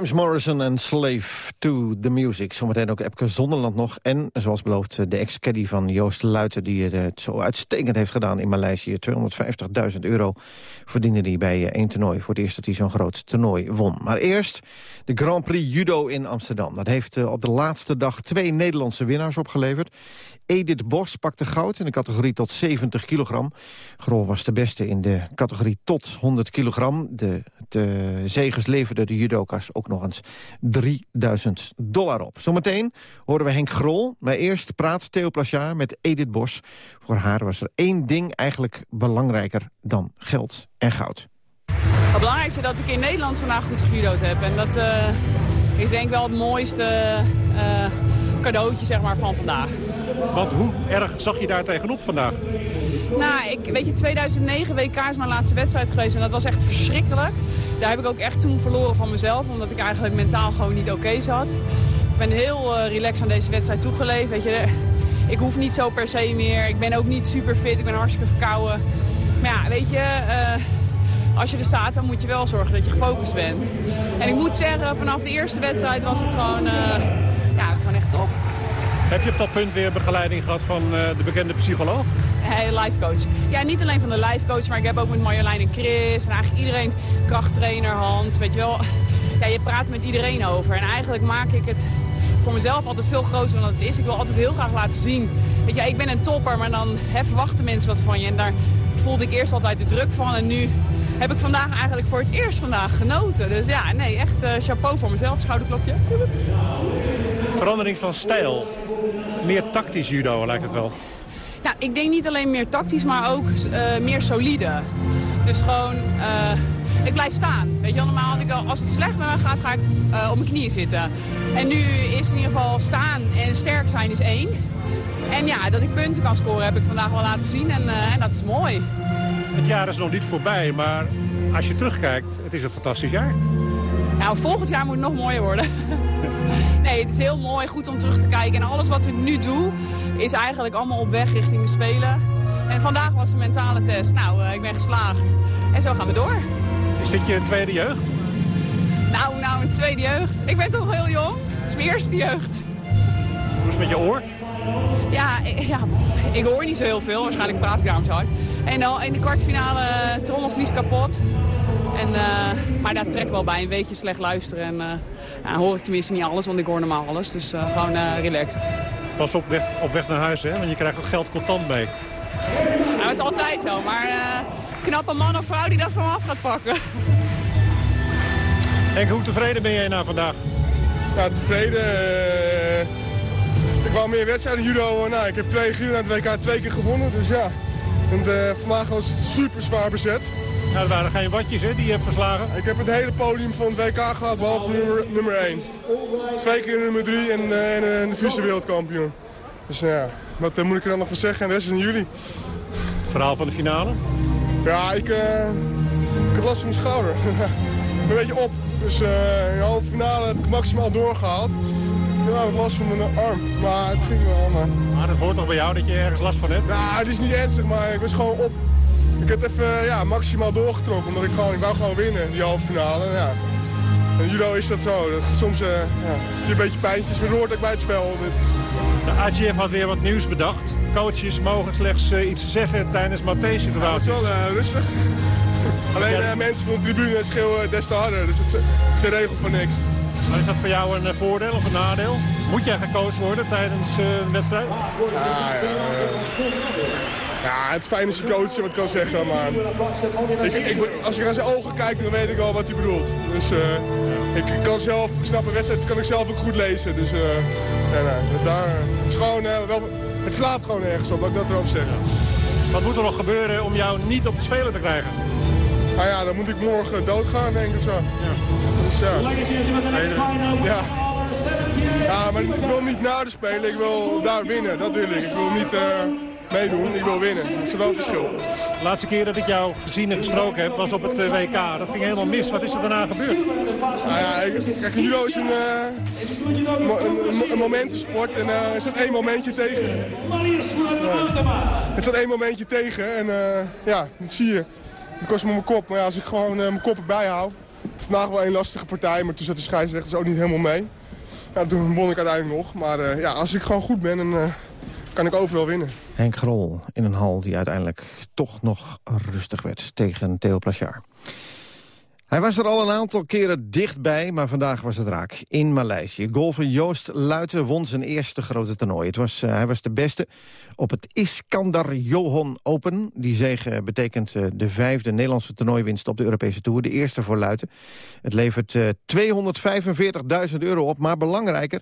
James Morrison en Slave to the Music. Zometeen ook Epke Zonderland nog. En, zoals beloofd, de ex-caddy van Joost Luiten... die het zo uitstekend heeft gedaan in Maleisië. 250.000 euro verdiende hij bij één toernooi. Voor het eerst dat hij zo'n groot toernooi won. Maar eerst de Grand Prix Judo in Amsterdam. Dat heeft op de laatste dag twee Nederlandse winnaars opgeleverd. Edith Bos pakte goud in de categorie tot 70 kilogram. Grol was de beste in de categorie tot 100 kilogram. De, de zegers leverden de judoka's ook nog eens 3000 dollar op. Zometeen horen we Henk Grol. Maar eerst praat Theo Plachard met Edith Bos. Voor haar was er één ding eigenlijk belangrijker dan geld en goud. Het belangrijkste is dat ik in Nederland vandaag goed gejudo'd heb. En dat uh, is denk ik wel het mooiste uh, cadeautje zeg maar, van vandaag. Want hoe erg zag je daar tegenop vandaag? Nou, ik, weet je, 2009 WK is mijn laatste wedstrijd geweest en dat was echt verschrikkelijk. Daar heb ik ook echt toen verloren van mezelf, omdat ik eigenlijk mentaal gewoon niet oké zat. Ik ben heel uh, relaxed aan deze wedstrijd toegeleefd, weet je. Ik hoef niet zo per se meer, ik ben ook niet super fit, ik ben hartstikke verkouden. Maar ja, weet je, uh, als je er staat, dan moet je wel zorgen dat je gefocust bent. En ik moet zeggen, vanaf de eerste wedstrijd was het gewoon, uh, ja, het was gewoon echt top. Heb je op dat punt weer begeleiding gehad van uh, de bekende psycholoog? Hey, life coach. Ja, niet alleen van de life coach, maar ik heb ook met Marjolein en Chris en eigenlijk iedereen, krachttrainer Hans, weet je wel. Ja, je praat met iedereen over en eigenlijk maak ik het voor mezelf altijd veel groter dan het is. Ik wil altijd heel graag laten zien. Weet je, ik ben een topper, maar dan verwachten mensen wat van je. En daar voelde ik eerst altijd de druk van. En nu heb ik vandaag eigenlijk voor het eerst vandaag genoten. Dus ja, nee, echt uh, chapeau voor mezelf. Schouderklopje. Verandering van stijl. Meer tactisch judo lijkt het wel. Nou, ik denk niet alleen meer tactisch, maar ook uh, meer solide. Dus gewoon, uh, ik blijf staan. Weet je, normaal had ik al, als het slecht met me gaat, ga ik uh, op mijn knieën zitten. En nu is in ieder geval staan en sterk zijn is één. En ja, dat ik punten kan scoren heb ik vandaag wel laten zien en, en dat is mooi. Het jaar is nog niet voorbij, maar als je terugkijkt, het is een fantastisch jaar. Nou, volgend jaar moet het nog mooier worden. nee, het is heel mooi, goed om terug te kijken. En alles wat ik nu doe, is eigenlijk allemaal op weg richting de Spelen. En vandaag was de mentale test. Nou, uh, ik ben geslaagd. En zo gaan we door. Is dit je tweede jeugd? Nou, nou, een tweede jeugd. Ik ben toch heel jong. Het is mijn eerste jeugd. Hoe is het met je oor? Ja, ik, ja, ik hoor niet zo heel veel. Waarschijnlijk praat ik daarom zo hard. En dan in de kwartfinale trommelvlies kapot. En, uh, maar daar trek wel bij. Een weekje slecht luisteren. En uh, hoor ik tenminste niet alles, want ik hoor normaal alles. Dus uh, gewoon relaxed. Pas op weg, op weg naar huis, hè? Want je krijgt het geld contant mee. Nou, dat is altijd zo. Maar knappe man of vrouw die dat van me af gaat pakken. Henk, hoe tevreden ben jij nou vandaag? Ja, tevreden. ik wou meer wedstrijden judo. Nou, ik heb twee judo aan het WK twee keer gewonnen. Dus ja, en, vandaag was het super zwaar bezet. Ja, dat waren geen watjes hè, die je hebt verslagen. Ik heb het hele podium van het WK gehad, behalve nummer, nummer 1. Twee keer nummer 3 en, uh, en uh, de vice-wereldkampioen. Dus ja, wat uh, moet ik er dan nog van zeggen? En de rest is in juli. Verhaal van de finale? Ja, ik, ik had last van mijn schouder. een beetje op. Dus in de halve finale heb ik maximaal doorgehaald. Ik heb last van mijn arm, maar het ging wel. Maar... maar dat hoort toch bij jou dat je ergens last van hebt? Ja, het is niet ernstig, maar ik was gewoon op. Ik heb het even ja, maximaal doorgetrokken, omdat ik gewoon, ik wou gewoon winnen, die halve finale. Ja. En judo is dat zo. Dat soms uh, ja, je een beetje pijntjes, maar hoort ook bij het spel. De AGF had weer wat nieuws bedacht. Coaches mogen slechts uh, iets zeggen tijdens Mathé-situaties. Ja, dat is wel uh, rustig. Alleen ja. mensen van de tribune schreeuwen des te harder, dus het is een regel van niks. Maar is dat voor jou een voordeel of een nadeel? Moet jij gecoacht worden tijdens een wedstrijd? Ja, ja, ja, het is fijn als je coach wat kan zeggen, maar ik, ik, als ik naar zijn ogen kijk, dan weet ik al wat hij bedoelt. Dus uh, ik, ik, kan zelf, ik snap een wedstrijd, kan ik zelf ook goed lezen. Dus uh, ja, nee, daar, het, is gewoon, uh, wel, het slaat gewoon ergens op, dat ik dat erover zeg. Wat moet er nog gebeuren om jou niet op de speler te krijgen? Nou ja, dan moet ik morgen doodgaan, denk ik of zo. Ja. Dus ja. Ja. Ja, maar ik wil niet naar de spelen, ik wil daar winnen, dat wil ik. Ik wil niet meedoen. Ik wil winnen. Dat is wel een verschil. De laatste keer dat ik jou gezien en gesproken heb was op het WK. Dat ging helemaal mis. Wat is er daarna gebeurd? Nou ja, kijk, judo is een, uh, een, een momentensport en uh, er zat één momentje tegen. Het zat één momentje tegen en ja, dat zie je. Het kost me mijn kop, maar ja, als ik gewoon mijn kop erbij hou. Vandaag wel een lastige partij, maar toen zat de scheidsrechters ook niet helemaal mee. Ja, toen won ik uiteindelijk nog, maar ja, als ik gewoon goed ben, dan kan ik overal winnen. Henk Grol in een hal die uiteindelijk toch nog rustig werd tegen Theo Plachard. Hij was er al een aantal keren dichtbij, maar vandaag was het raak. In Maleisië. Golfer Joost Luiten won zijn eerste grote toernooi. Het was, uh, hij was de beste op het Iskandar Johan Open. Die zege betekent uh, de vijfde Nederlandse toernooiwinst op de Europese Tour. De eerste voor Luiten. Het levert uh, 245.000 euro op, maar belangrijker...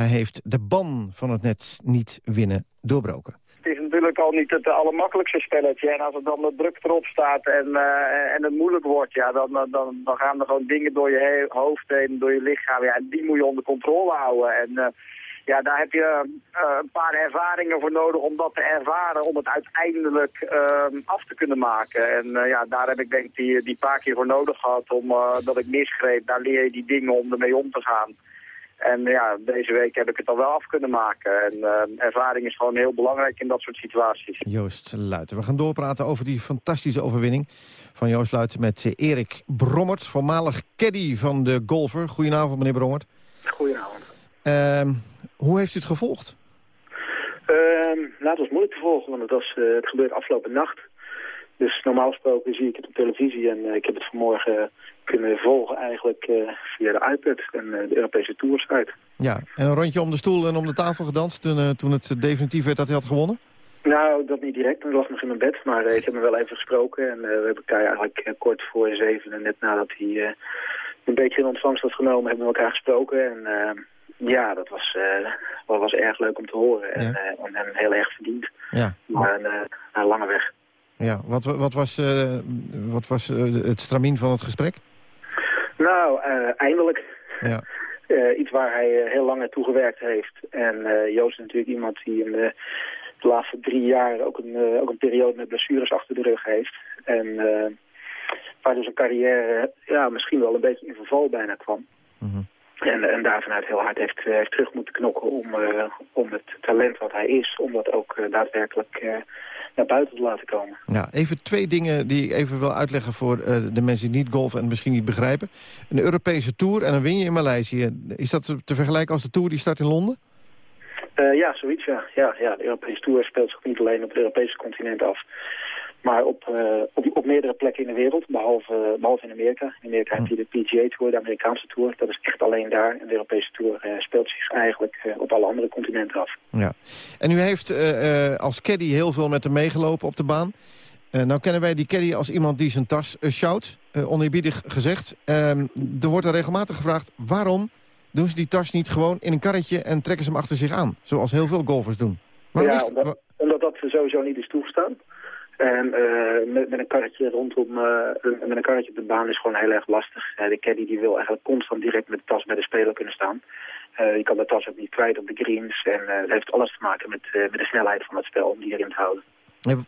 hij heeft de ban van het net niet winnen doorbroken. Het is natuurlijk al niet het allermakkelijkste spelletje. En als het dan de druk erop staat en, eh, en het moeilijk wordt, ja, dan, dan, dan, gaan er gewoon dingen door je hoofd heen, door je lichaam. Ja, en die moet je onder controle houden. En eh, ja, daar heb je eh, een paar ervaringen voor nodig om dat te ervaren, om het uiteindelijk eh, af te kunnen maken. En ja, daar heb ik denk ik die, die paar keer voor nodig gehad, om eh, dat ik misgreep. Daar leer je die dingen om ermee om te gaan. En ja, deze week heb ik het al wel af kunnen maken. En eh, ervaring is gewoon heel belangrijk in dat soort situaties. Joost Luiten. We gaan doorpraten over die fantastische overwinning van Joost Luiten... met eh, Erik Brommert, voormalig caddy van de golfer. Goedenavond, meneer Brommert. Goedenavond. Ehm, hoe heeft u het gevolgd? Ehm nou, het was moeilijk te volgen, want het, was, eh, het gebeurde afgelopen nacht. Dus normaal gesproken zie ik het op televisie en eh, ik heb het vanmorgen kunnen volgen eigenlijk eh, via de iPad en eh, de Europese Toursite. Ja, en een rondje om de stoel en om de tafel gedanst... toen, eh, toen het definitief werd dat hij had gewonnen? Nou, dat niet direct, ik lag nog in mijn bed, maar eh, ik heb hem wel even gesproken. En eh, we hebben elkaar eigenlijk eh, kort voor zeven en net nadat hij eh, een beetje in ontvangst had genomen, hebben we elkaar gesproken. En eh, ja, dat was, eh, was erg leuk om te horen en, eh, en, en heel erg verdiend. Ja. Maar een, eh, een lange weg. Ja, wat, wat was, eh, wat was eh, het stramien van het gesprek? Nou, eh, eindelijk. Ja. Iets waar hij heel lang naartoe gewerkt heeft. En Joost is natuurlijk iemand die in de, de laatste drie jaar ook een, ook een periode met blessures achter de rug heeft. En waar dus een carrière ja, misschien wel een beetje in verval bijna kwam. En, en daar vanuit heel hard heeft, heeft terug moeten knokken om, uh, om het talent wat hij is, om dat ook uh, daadwerkelijk uh, naar buiten te laten komen. Ja, even twee dingen die ik even wil uitleggen voor uh, de mensen die niet golfen en misschien niet begrijpen. Een Europese Tour en dan win je in Maleisië. Is dat te vergelijken als de Tour die start in Londen? Uh, ja, zoiets ja. ja. Ja, de Europese Tour speelt zich niet alleen op het Europese continent af. Maar op, uh, op, op, meerdere plekken in de wereld, behalve, behalve in Amerika. In Amerika heb je de PGA Tour, de Amerikaanse Tour. Dat is echt alleen daar. En de Europese Tour uh, speelt zich eigenlijk uh, op alle andere continenten af. Ja. En u heeft als caddy heel veel met hem meegelopen op de baan. nou kennen wij die caddy als iemand die zijn tas sjouwt, oneerbiedig gezegd. Ehm, er wordt er regelmatig gevraagd, waarom doen ze die tas niet gewoon in een karretje... en trekken ze hem achter zich aan, zoals heel veel golfers doen? Waarom ja, omdat, omdat dat sowieso niet is toegestaan. En uh, met, met, een karretje rondom, uh, met een karretje op de baan is gewoon heel erg lastig. Uh, de caddy die wil eigenlijk constant direct met de tas bij de speler kunnen staan. je kan de tas ook niet kwijt op de greens. En het heeft alles te maken met, met de snelheid van het spel om die erin te houden.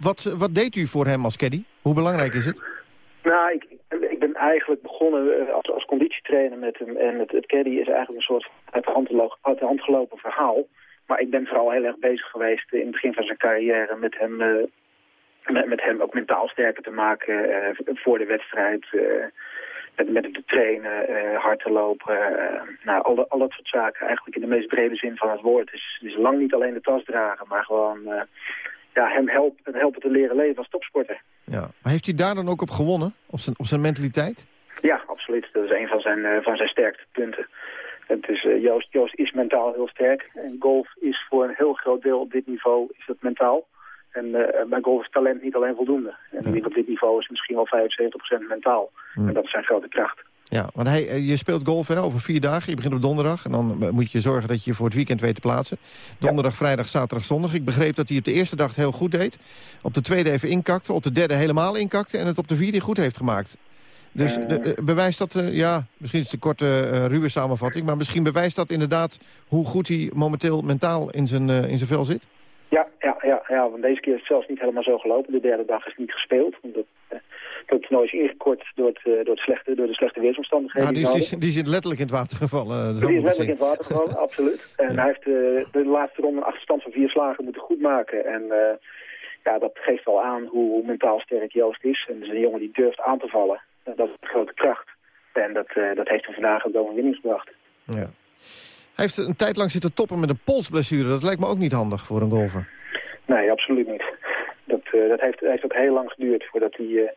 Wat, wat deed u voor hem als caddy? Hoe belangrijk is het? Nou, ik, ik ben eigenlijk begonnen als, als conditietrainer met hem. En het, het caddy is eigenlijk een soort uit de, hand, uit de hand gelopen verhaal. Maar ik ben vooral heel erg bezig geweest in het begin van zijn carrière met hem met, met hem ook mentaal sterker te maken uh, voor de wedstrijd. Uh, met, met hem te trainen, uh, hard te lopen. nou, al, al dat soort zaken eigenlijk in de meest brede zin van het woord. Dus, dus lang niet alleen de tas dragen, maar gewoon ja, hem helpen, helpen te leren leven als topsporter. Ja. Maar heeft hij daar dan ook op gewonnen? Op zijn, op zijn mentaliteit? Ja, absoluut. Dat is een van zijn, van zijn sterkste punten. Het is, Joost, Joost is mentaal heel sterk. En golf is voor een heel groot deel op dit niveau is dat mentaal. En uh, bij golf is talent niet alleen voldoende. En ja. op dit niveau is misschien wel 75% mentaal. Ja. En dat is zijn grote kracht. Ja, want hij, je speelt golf hè, over vier dagen. Je begint op donderdag. En dan moet je zorgen dat je voor het weekend weet te plaatsen. Donderdag, ja. vrijdag, zaterdag, zondag. Ik begreep dat hij op de eerste dag heel goed deed. Op de tweede even inkakte. Op de derde helemaal inkakte. En het op de vierde goed heeft gemaakt. Dus uh, de, de, bewijst dat, uh, ja, misschien is het een korte, uh, ruwe samenvatting... maar misschien bewijst dat inderdaad hoe goed hij momenteel mentaal in zijn, in zijn vel zit? Ja, ja, ja, ja, want deze keer is het zelfs niet helemaal zo gelopen. De derde dag is niet gespeeld. Omdat, uh, dat toernooi is ingekort door, het, uh, door, het slechte, door de slechte weersomstandigheden. Ja, die, die, is letterlijk in het water gevallen. Die is letterlijk in het water gevallen, absoluut. En ja. hij heeft uh, de laatste ronde een achterstand van vier slagen moeten goedmaken. En ja, dat geeft al aan hoe, hoe, mentaal sterk Joost is. En dus een jongen die durft aan te vallen. dat is een grote kracht. En dat, dat heeft hem vandaag ook overwinning gebracht. Ja. Hij heeft een tijd lang zitten toppen met een polsblessure. Dat lijkt me ook niet handig voor een golfer. Nee, absoluut niet. Dat, uh, dat heeft, heeft ook heel lang geduurd voordat die, uh,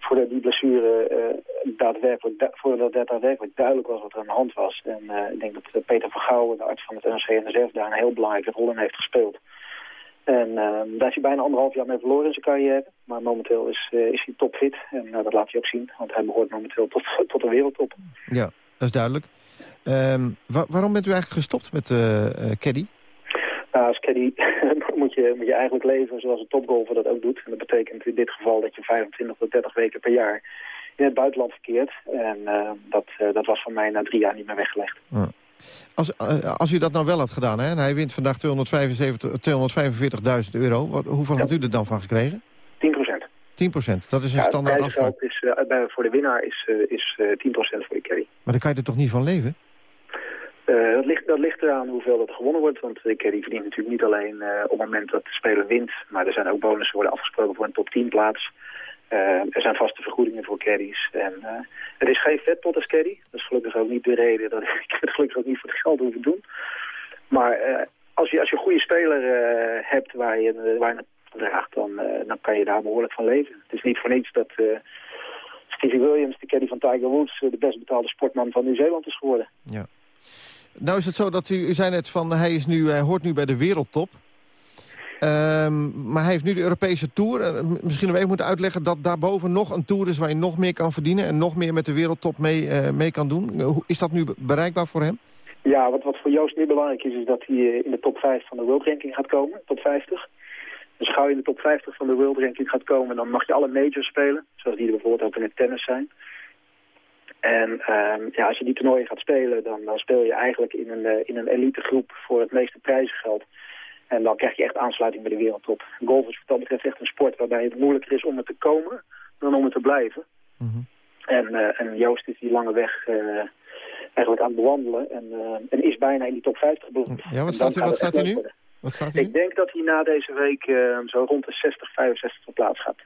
voordat die blessure uh, daadwerkelijk, da voordat dat daadwerkelijk duidelijk was wat er aan de hand was. En ik denk dat Peter Vergouwen, de arts van het NRC-NSF, daar een heel belangrijke rol in heeft gespeeld. En daar is hij bijna anderhalf jaar mee verloren in zijn carrière. Maar momenteel is, is hij topfit. En dat laat hij ook zien, want hij behoort momenteel tot, tot de wereldtop. Ja, dat is duidelijk. Um, wa waarom bent u eigenlijk gestopt met uh, uh, caddy? Nou, als caddy moet je, moet je eigenlijk leven zoals een topgolfer dat ook doet. En dat betekent in dit geval dat je 25 tot 30 weken per jaar in het buitenland verkeert. En eh, dat, eh, dat was van mij na drie jaar niet meer weggelegd. Ja. Als, eh, als u dat nou wel had gedaan, hè, en hij wint vandaag 275 245.000 euro... Wat, hoeveel had u er dan van gekregen? 10 procent. 10 procent, dat is een Ja, standaard afspraak. is, eh, bij, voor de winnaar is, eh, is eh, 10 procent voor de caddy. Maar dan kan je er toch niet van leven? Eh, dat, ligt, dat ligt eraan hoeveel dat gewonnen wordt. Want de caddy verdient natuurlijk niet alleen eh, op het moment dat de speler wint. Maar er zijn ook bonussen worden afgesproken voor een top 10 plaats. Eh, er zijn vaste vergoedingen voor caddies. En, eh, het is geen vetpot als caddy. Dat is gelukkig ook niet de reden dat ik het gelukkig ook niet voor het geld hoef te doen. Maar eh, als, je, als je een goede speler eh, hebt waar je, eh, waar je draagt, dan, eh, dan kan je daar behoorlijk van leven. Het is niet voor niets dat eh, Stevie Williams, de caddy van Tiger Woods, eh, de best betaalde sportman van Nieuw-Zeeland is geworden. Ja. Nou is het zo dat u, u zei net van hij, is nu, hij hoort nu bij de wereldtop. Ehm, maar hij heeft nu de Europese Tour. Eh, misschien nog even moeten uitleggen dat daarboven nog een Tour is... waar je nog meer kan verdienen en nog meer met de wereldtop mee, eh, mee kan doen. Eh, Is dat nu be- bereikbaar voor hem? Ja, wat, wat voor Joost nu belangrijk is, is dat hij in de top 5 van de World Ranking gaat komen, top 50. Dus gauw je in de top 50 van de World Ranking gaat komen, dan mag je alle majors spelen, zoals die er bijvoorbeeld ook in het tennis zijn. En ehm, ja, als je die toernooien gaat spelen, dan, dan speel je eigenlijk in een, eh, in een elite groep voor het meeste prijzengeld. En dan krijg je echt aansluiting bij de wereldtop. Golf is wat dat betreft echt een sport waarbij het moeilijker is om er te komen dan om er te blijven. En, eh, en Joost is die lange weg eh, eigenlijk aan het bewandelen en, en is bijna in die top 50 beland. Ja, wat staat, u, wat staat u nu? Wat staat u nu? Ik denk dat hij na deze week zo rond de 60, 65 plaats gaat,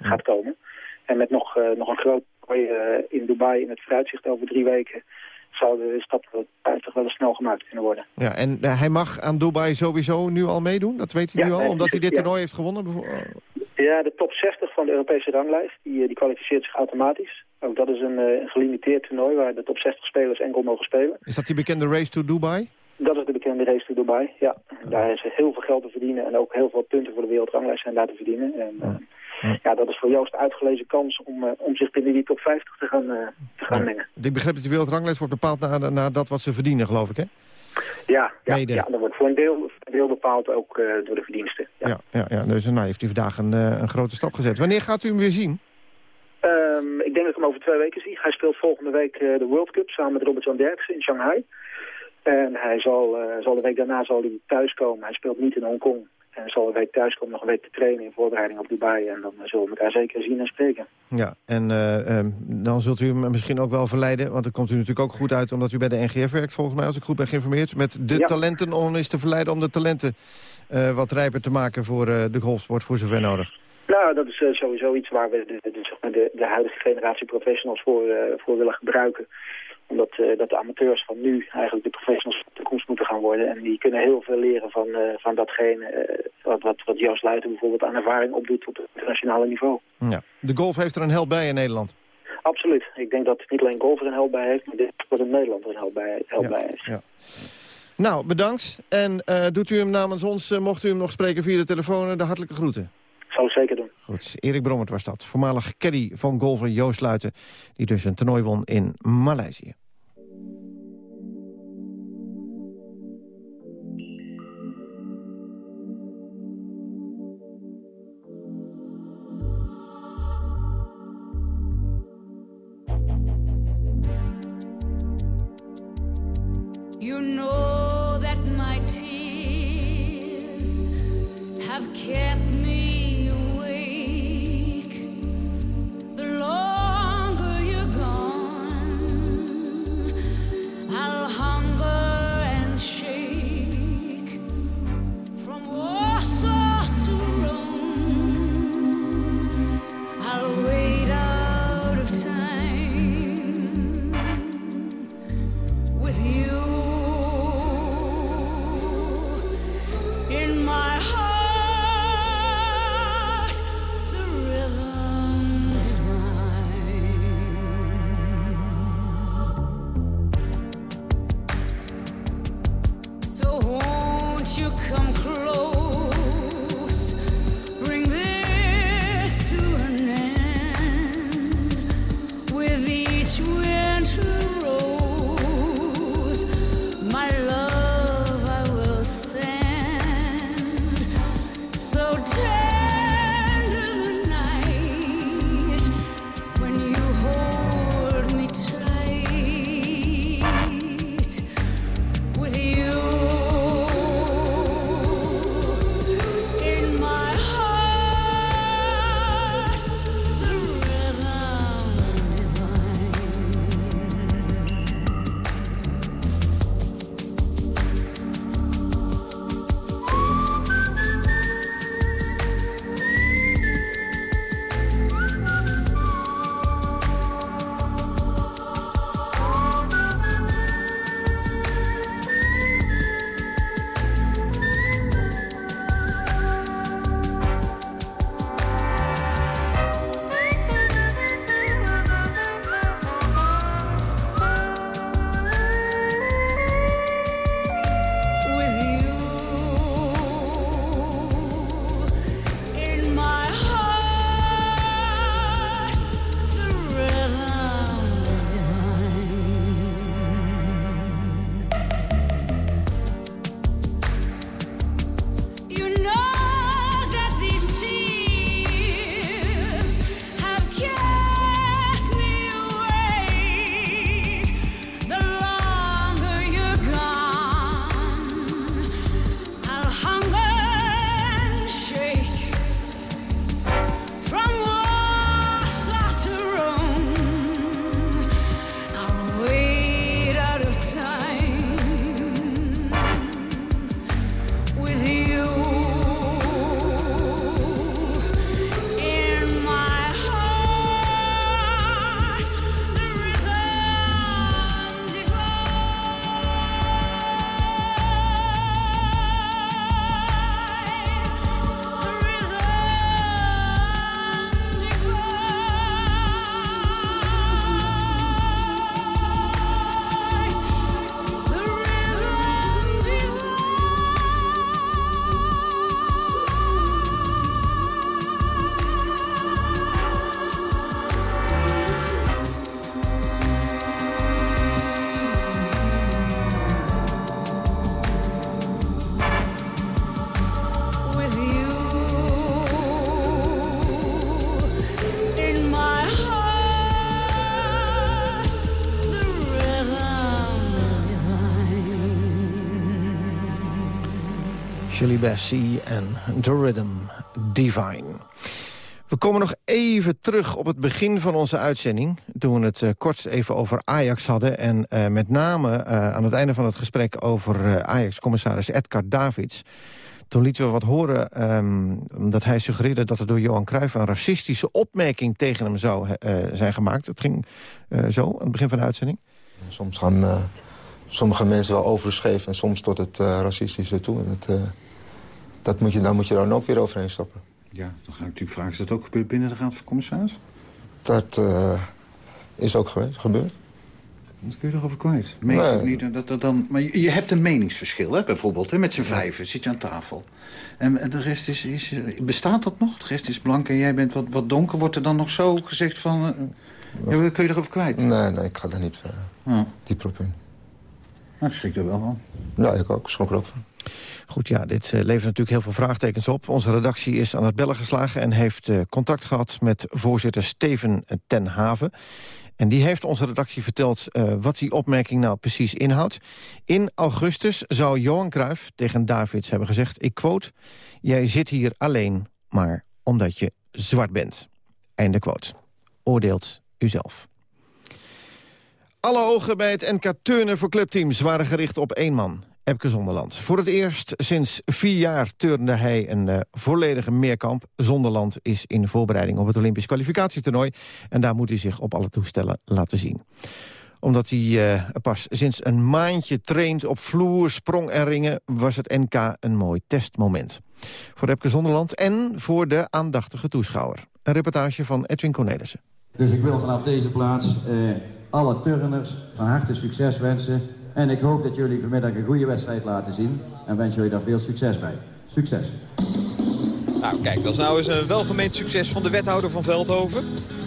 gaat komen. En met nog, nog een groot in Dubai in het vooruitzicht over drie weken... zou de stap tot 50 wel eens snel gemaakt kunnen worden. Ja, en eh, hij mag aan Dubai sowieso nu al meedoen? Dat weet hij Ja, nu al, nee, omdat hij dit ja. toernooi heeft gewonnen? Ja, de top 60 van de Europese ranglijst, die, eh, die kwalificeert zich automatisch. Ook dat is een, eh, een gelimiteerd toernooi waar de top 60 spelers enkel mogen spelen. Is dat die bekende race to Dubai? Dat is de bekende race to Dubai, ja. Daar is heel veel geld te verdienen en ook heel veel punten voor de wereldranglijst zijn daar te verdienen. En, eh, ja, dat is voor Joost uitgelezen kans om, eh, om zich binnen die top 50 te gaan, eh, te gaan mengen. Ik begrijp dat die wereldranglijst wordt bepaald naar, naar dat wat ze verdienen, geloof ik, hè? Ja, ja, ja dat wordt voor een deel, een deel bepaald ook eh, door de verdiensten. Ja, ja, ja, dus nou heeft hij vandaag een, een grote stap gezet. Wanneer gaat u hem weer zien? Ehm, ik denk dat ik hem over twee weken zie. Hij speelt volgende week de World Cup samen met Robert-Jan Derksen in Shanghai. En hij zal, zal de week daarna zal hij thuiskomen. Hij speelt niet in Hongkong. En zal de week thuiskomen nog een week te trainen in voorbereiding op Dubai. En dan eh, zullen we elkaar zeker zien en spreken. Ja, en eh, ehm, dan zult u hem misschien ook wel verleiden... want dat komt u natuurlijk ook goed uit omdat u bij de NGF werkt... volgens mij, als ik goed ben geïnformeerd... met de Ja. talenten om eens te verleiden... om de talenten eh, wat rijper te maken voor de golfsport voor zover nodig. Nou, dat is sowieso iets waar we de, de, de, de huidige generatie professionals voor, voor willen gebruiken. Omdat eh, dat de amateurs van nu eigenlijk de professionals van de toekomst moeten gaan worden. En die kunnen heel veel leren van, eh, van datgene eh, wat, wat, wat Joost Luiten bijvoorbeeld aan ervaring opdoet op het internationale niveau. Ja. De golf heeft er een held bij in Nederland. Absoluut. Ik denk dat niet alleen golf er een held bij heeft, maar dit wordt in Nederland er een held bij, held bij heeft. Ja. Nou, bedankt. En doet u hem namens ons, mocht u hem nog spreken via de telefoon... de hartelijke groeten. Zal ik zeker doen. Goed, Erik Brommert was dat. Voormalig caddy van golfer Joost Luiten... die dus een toernooi won in Maleisië. You know that my tears have kept Shirley Bassey en The Rhythm Divine. We komen nog even terug op het begin van onze uitzending... toen we het uh, kort even over Ajax hadden... en uh, met name uh, aan het einde van het gesprek over Ajax-commissaris Edgar Davids... Toen lieten we wat horen um, omdat hij suggereerde dat er door Johan Cruijff... een racistische opmerking tegen hem zou zijn gemaakt. Het ging zo aan het begin van de uitzending. Soms gaan sommige mensen wel overscheef en soms tot het racistische toe. En het, dat moet je, daar moet je dan ook weer overheen stappen. Ja, dan ga ik natuurlijk vragen, is dat ook gebeurd binnen de Raad van Commissaris? Dat uh, is ook geweest, gebeurd. Dat kun je toch over kwijt? Meen nee. niet dat, dat dan, maar je, je, hebt een meningsverschil, hè, bijvoorbeeld. Hè, met z'n vijven zit je aan tafel. En, en de rest is, is... Bestaat dat nog? De rest is blank en jij bent wat, wat donker. Wordt er dan nog zo gezegd van... Uh, ja, kun je erover kwijt? Nee, nee, ik ga daar niet uh, ja. dieper op in. Nou, ik schrik er wel van. Ja, ik ook. Ik schrok er ook van. Goed, ja, dit uh, levert natuurlijk heel veel vraagtekens op. Onze redactie is aan het bellen geslagen en heeft uh, contact gehad met voorzitter Steven ten Haven. En die heeft onze redactie verteld uh, wat die opmerking nou precies inhoudt. In augustus zou Johan Cruijff tegen Davids hebben gezegd... ik quote, jij zit hier alleen maar omdat je zwart bent. Einde quote. Oordeelt u zelf. Alle ogen bij het NK Turnen voor clubteams waren gericht op één man. Epke Zonderland. Voor het eerst sinds vier jaar turnde hij een uh, volledige meerkamp. Zonderland is in voorbereiding op het Olympisch kwalificatietoernooi. En daar moet hij zich op alle toestellen laten zien omdat hij uh, pas sinds een maandje traint op vloer, sprong en ringen... was het NK een mooi testmoment. Voor Epke Zonderland en voor de aandachtige toeschouwer. Een reportage van Edwin Cornelissen. Dus ik wil vanaf deze plaats uh, alle turners van harte succes wensen... En ik hoop dat jullie vanmiddag een goede wedstrijd laten zien. En wens jullie daar veel succes bij. Succes. Nou kijk, dat is nou eens een welgemeend succes van de wethouder van Veldhoven.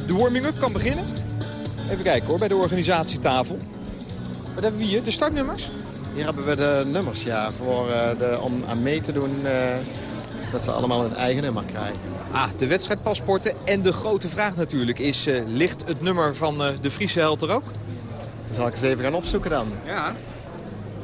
De warming-up kan beginnen. Even kijken hoor, bij de organisatietafel. Wat hebben we hier? De startnummers? Hier hebben we de nummers, ja. Voor, uh, de, om aan mee te doen uh, dat ze allemaal een eigen nummer krijgen. Ah, de wedstrijdpaspoorten. En de grote vraag natuurlijk is, uh, ligt het nummer van de Friese held er ook? Dan zal ik eens even gaan opzoeken dan. Ja.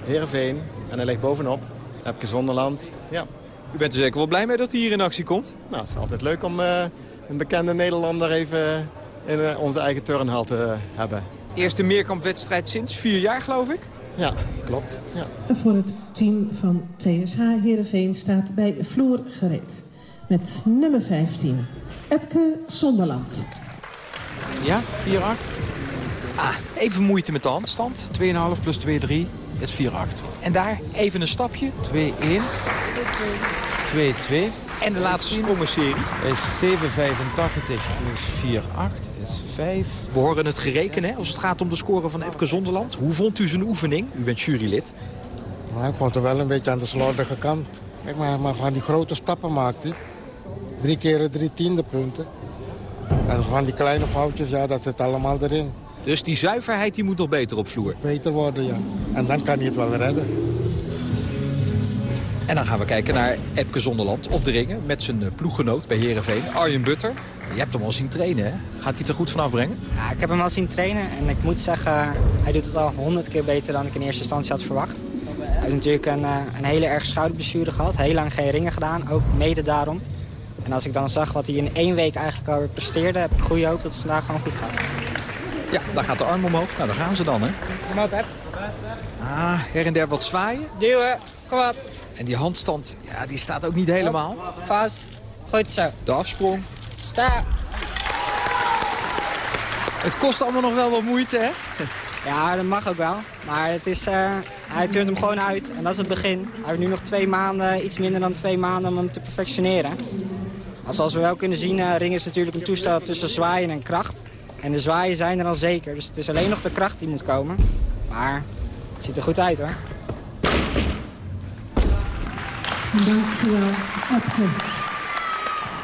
Heerenveen. En hij ligt bovenop. Epke Zonderland. Ja. U bent er zeker wel blij mee dat hij hier in actie komt? Nou, het is altijd leuk om uh, een bekende Nederlander even in uh, onze eigen turnhal te hebben. Eerste meerkampwedstrijd sinds vier jaar, geloof ik? Ja, klopt. Ja. Voor het team van TSH Heerenveen staat bij vloer gereed. Met nummer 15, Epke Zonderland. Ja, 4-8. Ah, even moeite met de handstand. 2,5 plus 2,3 is 4,8. En daar even een stapje. 2-1. 2-2. En de laatste sprongenserie. Is 7,85 plus 4,8 is 5. We horen het gerekenen hè, als het gaat om de score van Epke Zonderland. Hoe vond u zijn oefening? U bent jurylid. Nou, ik vond het wel een beetje aan de slordige kant. Kijk maar, maar van die grote stappen maakt hij. Drie keer drie tiende punten. En van die kleine foutjes, ja, dat zit allemaal erin. Dus die zuiverheid die moet nog beter op vloer. Beter worden, ja. En dan kan hij het wel redden. En dan gaan we kijken naar Epke Zonderland op de ringen... met zijn ploeggenoot bij Herenveen, Arjen Butter. Je hebt hem al zien trainen, hè? Gaat hij het er goed vanaf brengen? Ja, ik heb hem al zien trainen en ik moet zeggen... hij doet het al honderd keer beter dan ik in eerste instantie had verwacht. Hij heeft natuurlijk een, een hele erg schouderblessure gehad. Heel lang geen ringen gedaan, ook mede daarom. En als ik dan zag wat hij in één week eigenlijk alweer presteerde... heb ik goede hoop dat het vandaag gewoon goed gaat. Daar gaat de arm omhoog. Nou, daar gaan ze dan, hè? Kom op, Pep. Ah, her en der wat zwaaien. Duwen, kom op. En die handstand, ja, die staat ook niet helemaal. Vast. Goed zo. De afsprong. Sta. Het kost allemaal nog wel wat moeite, hè? Ja, dat mag ook wel. Maar het is, uh, hij turnt hem gewoon uit. En dat is het begin. Hij heeft nu nog twee maanden, iets minder dan twee maanden om hem te perfectioneren. Maar zoals we wel kunnen zien, uh, ring is natuurlijk een toestel tussen zwaaien en kracht. En de zwaaien zijn er al zeker. Dus het is alleen nog de kracht die moet komen. Maar het ziet er goed uit hoor.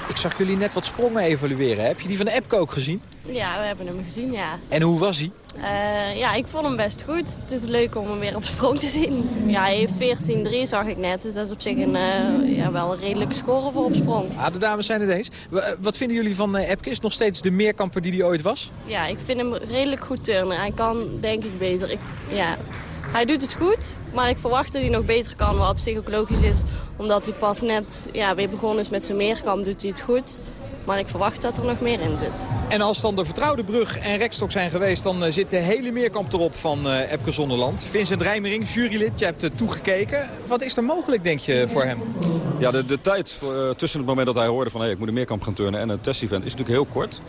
Ik zag jullie net wat sprongen evalueren. Heb je die van de Epke ook gezien? Ja, we hebben hem gezien, ja. En hoe was hij? Uh, ja, ik vond hem best goed. Het is leuk om hem weer op sprong te zien. Ja, hij heeft 14-3 zag ik net, dus dat is op zich een uh, ja, wel een redelijke score voor op sprong. Ah, de dames zijn het eens. Wat vinden jullie van uh, Epke? Is nog steeds de meerkamper die hij ooit was? Ja, ik vind hem redelijk goed turnen. Hij kan denk ik beter. Ik, ja, Hij doet het goed, maar ik verwacht dat hij nog beter kan, wat op zich ook logisch is. Omdat hij pas net ja, weer begonnen is met zijn meerkamp, doet hij het goed. Maar ik verwacht dat er nog meer in zit. En als dan de vertrouwde brug en rekstok zijn geweest... dan eh, zit de hele meerkamp erop van uh, Epke Zonderland. Vincent Rijmering, jurylid, je hebt uh, toegekeken. Wat is er mogelijk, denk je, voor hem? Ja, de, de tijd tussen het moment dat hij hoorde van... Hey, ik moet een meerkamp gaan turnen en een testevent is natuurlijk heel kort.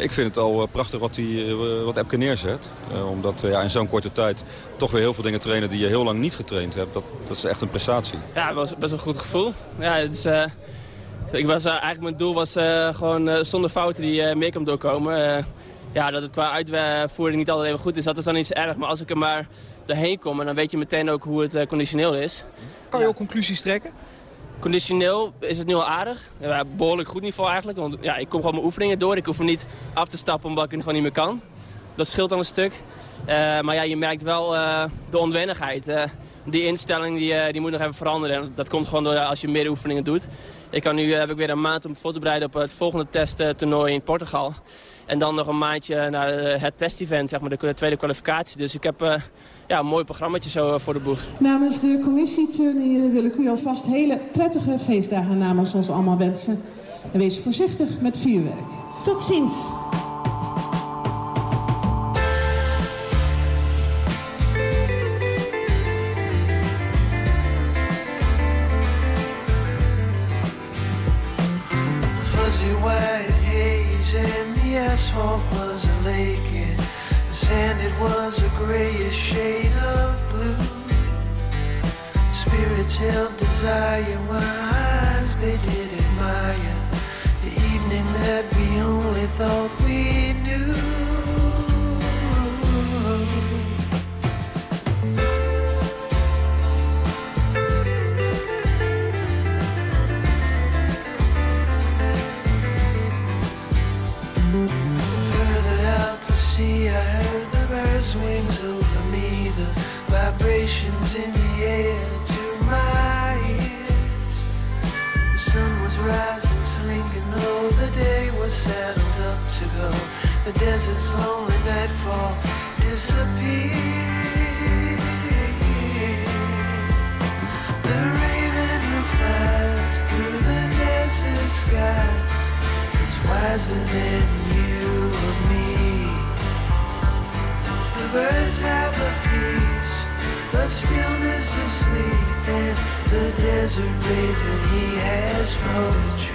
ik vind het al prachtig wat, hij, wat Epke neerzet. omdat ja, in zo'n korte tijd toch weer heel veel dingen trainen... die je heel lang niet getraind hebt. Dat, dat is echt een prestatie. Ja, het was best een goed gevoel. Ja, het is... Ik was, uh, eigenlijk mijn doel was uh, gewoon uh, zonder fouten die meer kan doorkomen. ja, dat het qua uitvoering niet altijd even goed is, dat is dan niet zo erg. Maar als ik er maar doorheen kom, dan weet je meteen ook hoe het conditioneel is. Kan je ook conclusies trekken? Conditioneel is het nu al aardig. Ja, behoorlijk goed niveau eigenlijk. Want ja, ik kom gewoon mijn oefeningen door. Ik hoef er niet af te stappen omdat ik het gewoon niet meer kan. Dat scheelt dan een stuk. maar ja, je merkt wel de onwennigheid die instelling die, die moet nog even veranderen. Dat komt gewoon door als je meer oefeningen doet. Ik kan nu, heb ik weer een maand om voor te bereiden op het volgende testtoernooi in Portugal. En dan nog een maandje naar het testevent, zeg maar, de tweede kwalificatie. Dus ik heb ja, een mooi programma zo voor de boeg. Namens de commissie turnieren wil ik u alvast hele prettige feestdagen namens ons allemaal wensen. En wees voorzichtig met vuurwerk. Tot ziens! While eyes they did admire the evening that we only thought Desert's lonely nightfall disappeared. The raven who flies through the desert skies is wiser than you or me The birds have a peace, the stillness of sleep, and the desert raven, he has poetry.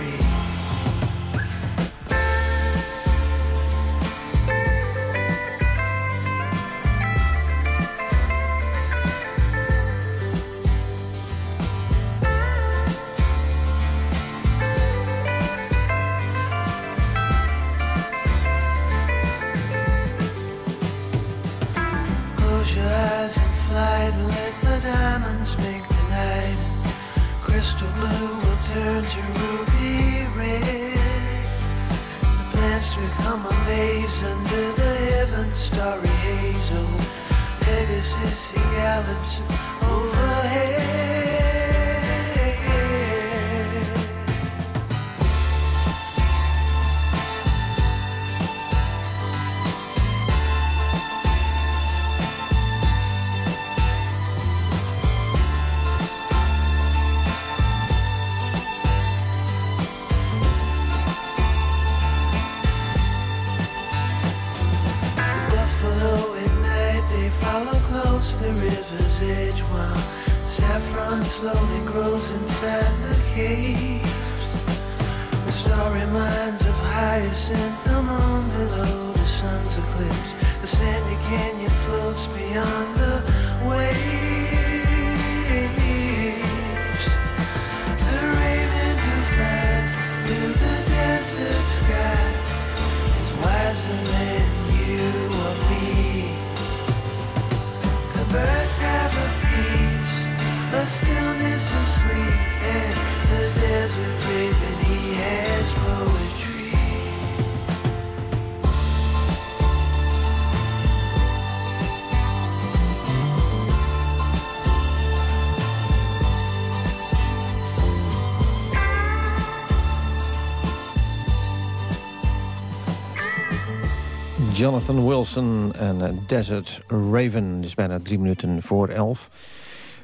Jonathan Wilson en eh, Desert Raven. Het is bijna drie minuten voor elf.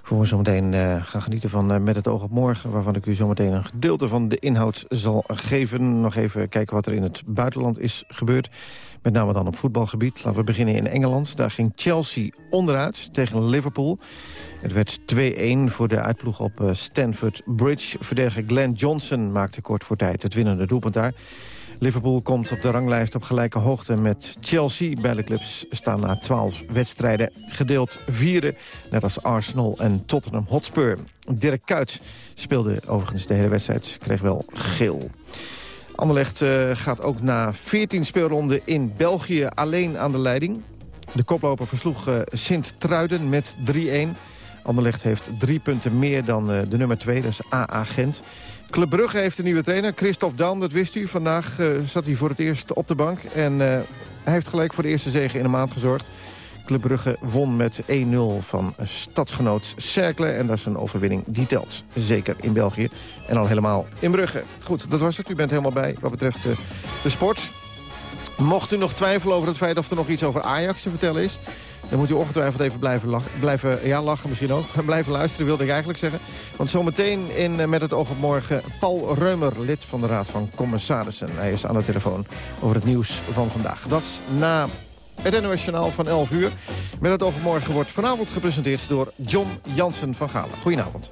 Voor we zometeen uh, gaan genieten van uh, Met het oog op morgen... waarvan ik u zometeen een gedeelte van de inhoud zal geven. Nog even kijken wat er in het buitenland is gebeurd. Met name dan op voetbalgebied. Laten we beginnen in Engeland. Daar ging Chelsea onderuit tegen Liverpool. Het werd 2-1 voor de uitploeg op Stanford Bridge. Verdediger Glenn Johnson maakte kort voor tijd het winnende doelpunt daar. Liverpool komt op de ranglijst op gelijke hoogte met Chelsea. Beide clubs staan na 12 wedstrijden gedeeld vierde. Net als Arsenal en Tottenham Hotspur. Dirk Kuyt speelde overigens de hele wedstrijd. Kreeg wel geel. Anderlecht uh, gaat ook na 14 speelronden in België alleen aan de leiding. De koploper versloeg uh, Sint-Truiden met 3-1. Anderlecht heeft drie punten meer dan uh, de nummer 2, dat is AA Gent. Club Brugge heeft een nieuwe trainer, Christophe Dan, dat wist u. Vandaag uh, zat hij voor het eerst op de bank. En uh, hij heeft gelijk voor de eerste zege in een maand gezorgd. Club Brugge won met 1-0 van stadsgenoot Cercle. En dat is een overwinning die telt. Zeker in België. En al helemaal in Brugge. Goed, dat was het. U bent helemaal bij wat betreft uh, de sport. Mocht u nog twijfelen over het feit of er nog iets over Ajax te vertellen is... Dan moet u ongetwijfeld even blijven lachen. Blijven, ja, lachen misschien ook. Blijven luisteren, wilde ik eigenlijk zeggen. Want zometeen in Met het oog op morgen... Paul Reumer, lid van de Raad van Commissarissen. Hij is aan de telefoon over het nieuws van vandaag. Dat na het NOS van 11 uur. Met het oog op morgen wordt vanavond gepresenteerd door John Jansen van Galen. Goedenavond.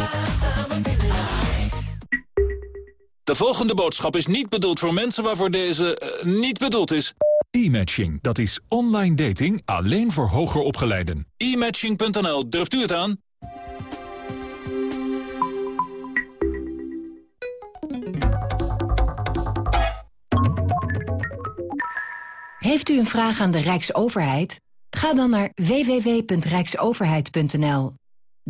De volgende boodschap is niet bedoeld voor mensen waarvoor deze uh, niet bedoeld is. E-matching, dat is online dating alleen voor hoger opgeleiden. E-matching.nl, durft u het aan? Heeft u een vraag aan de Rijksoverheid? Ga dan naar www.rijksoverheid.nl.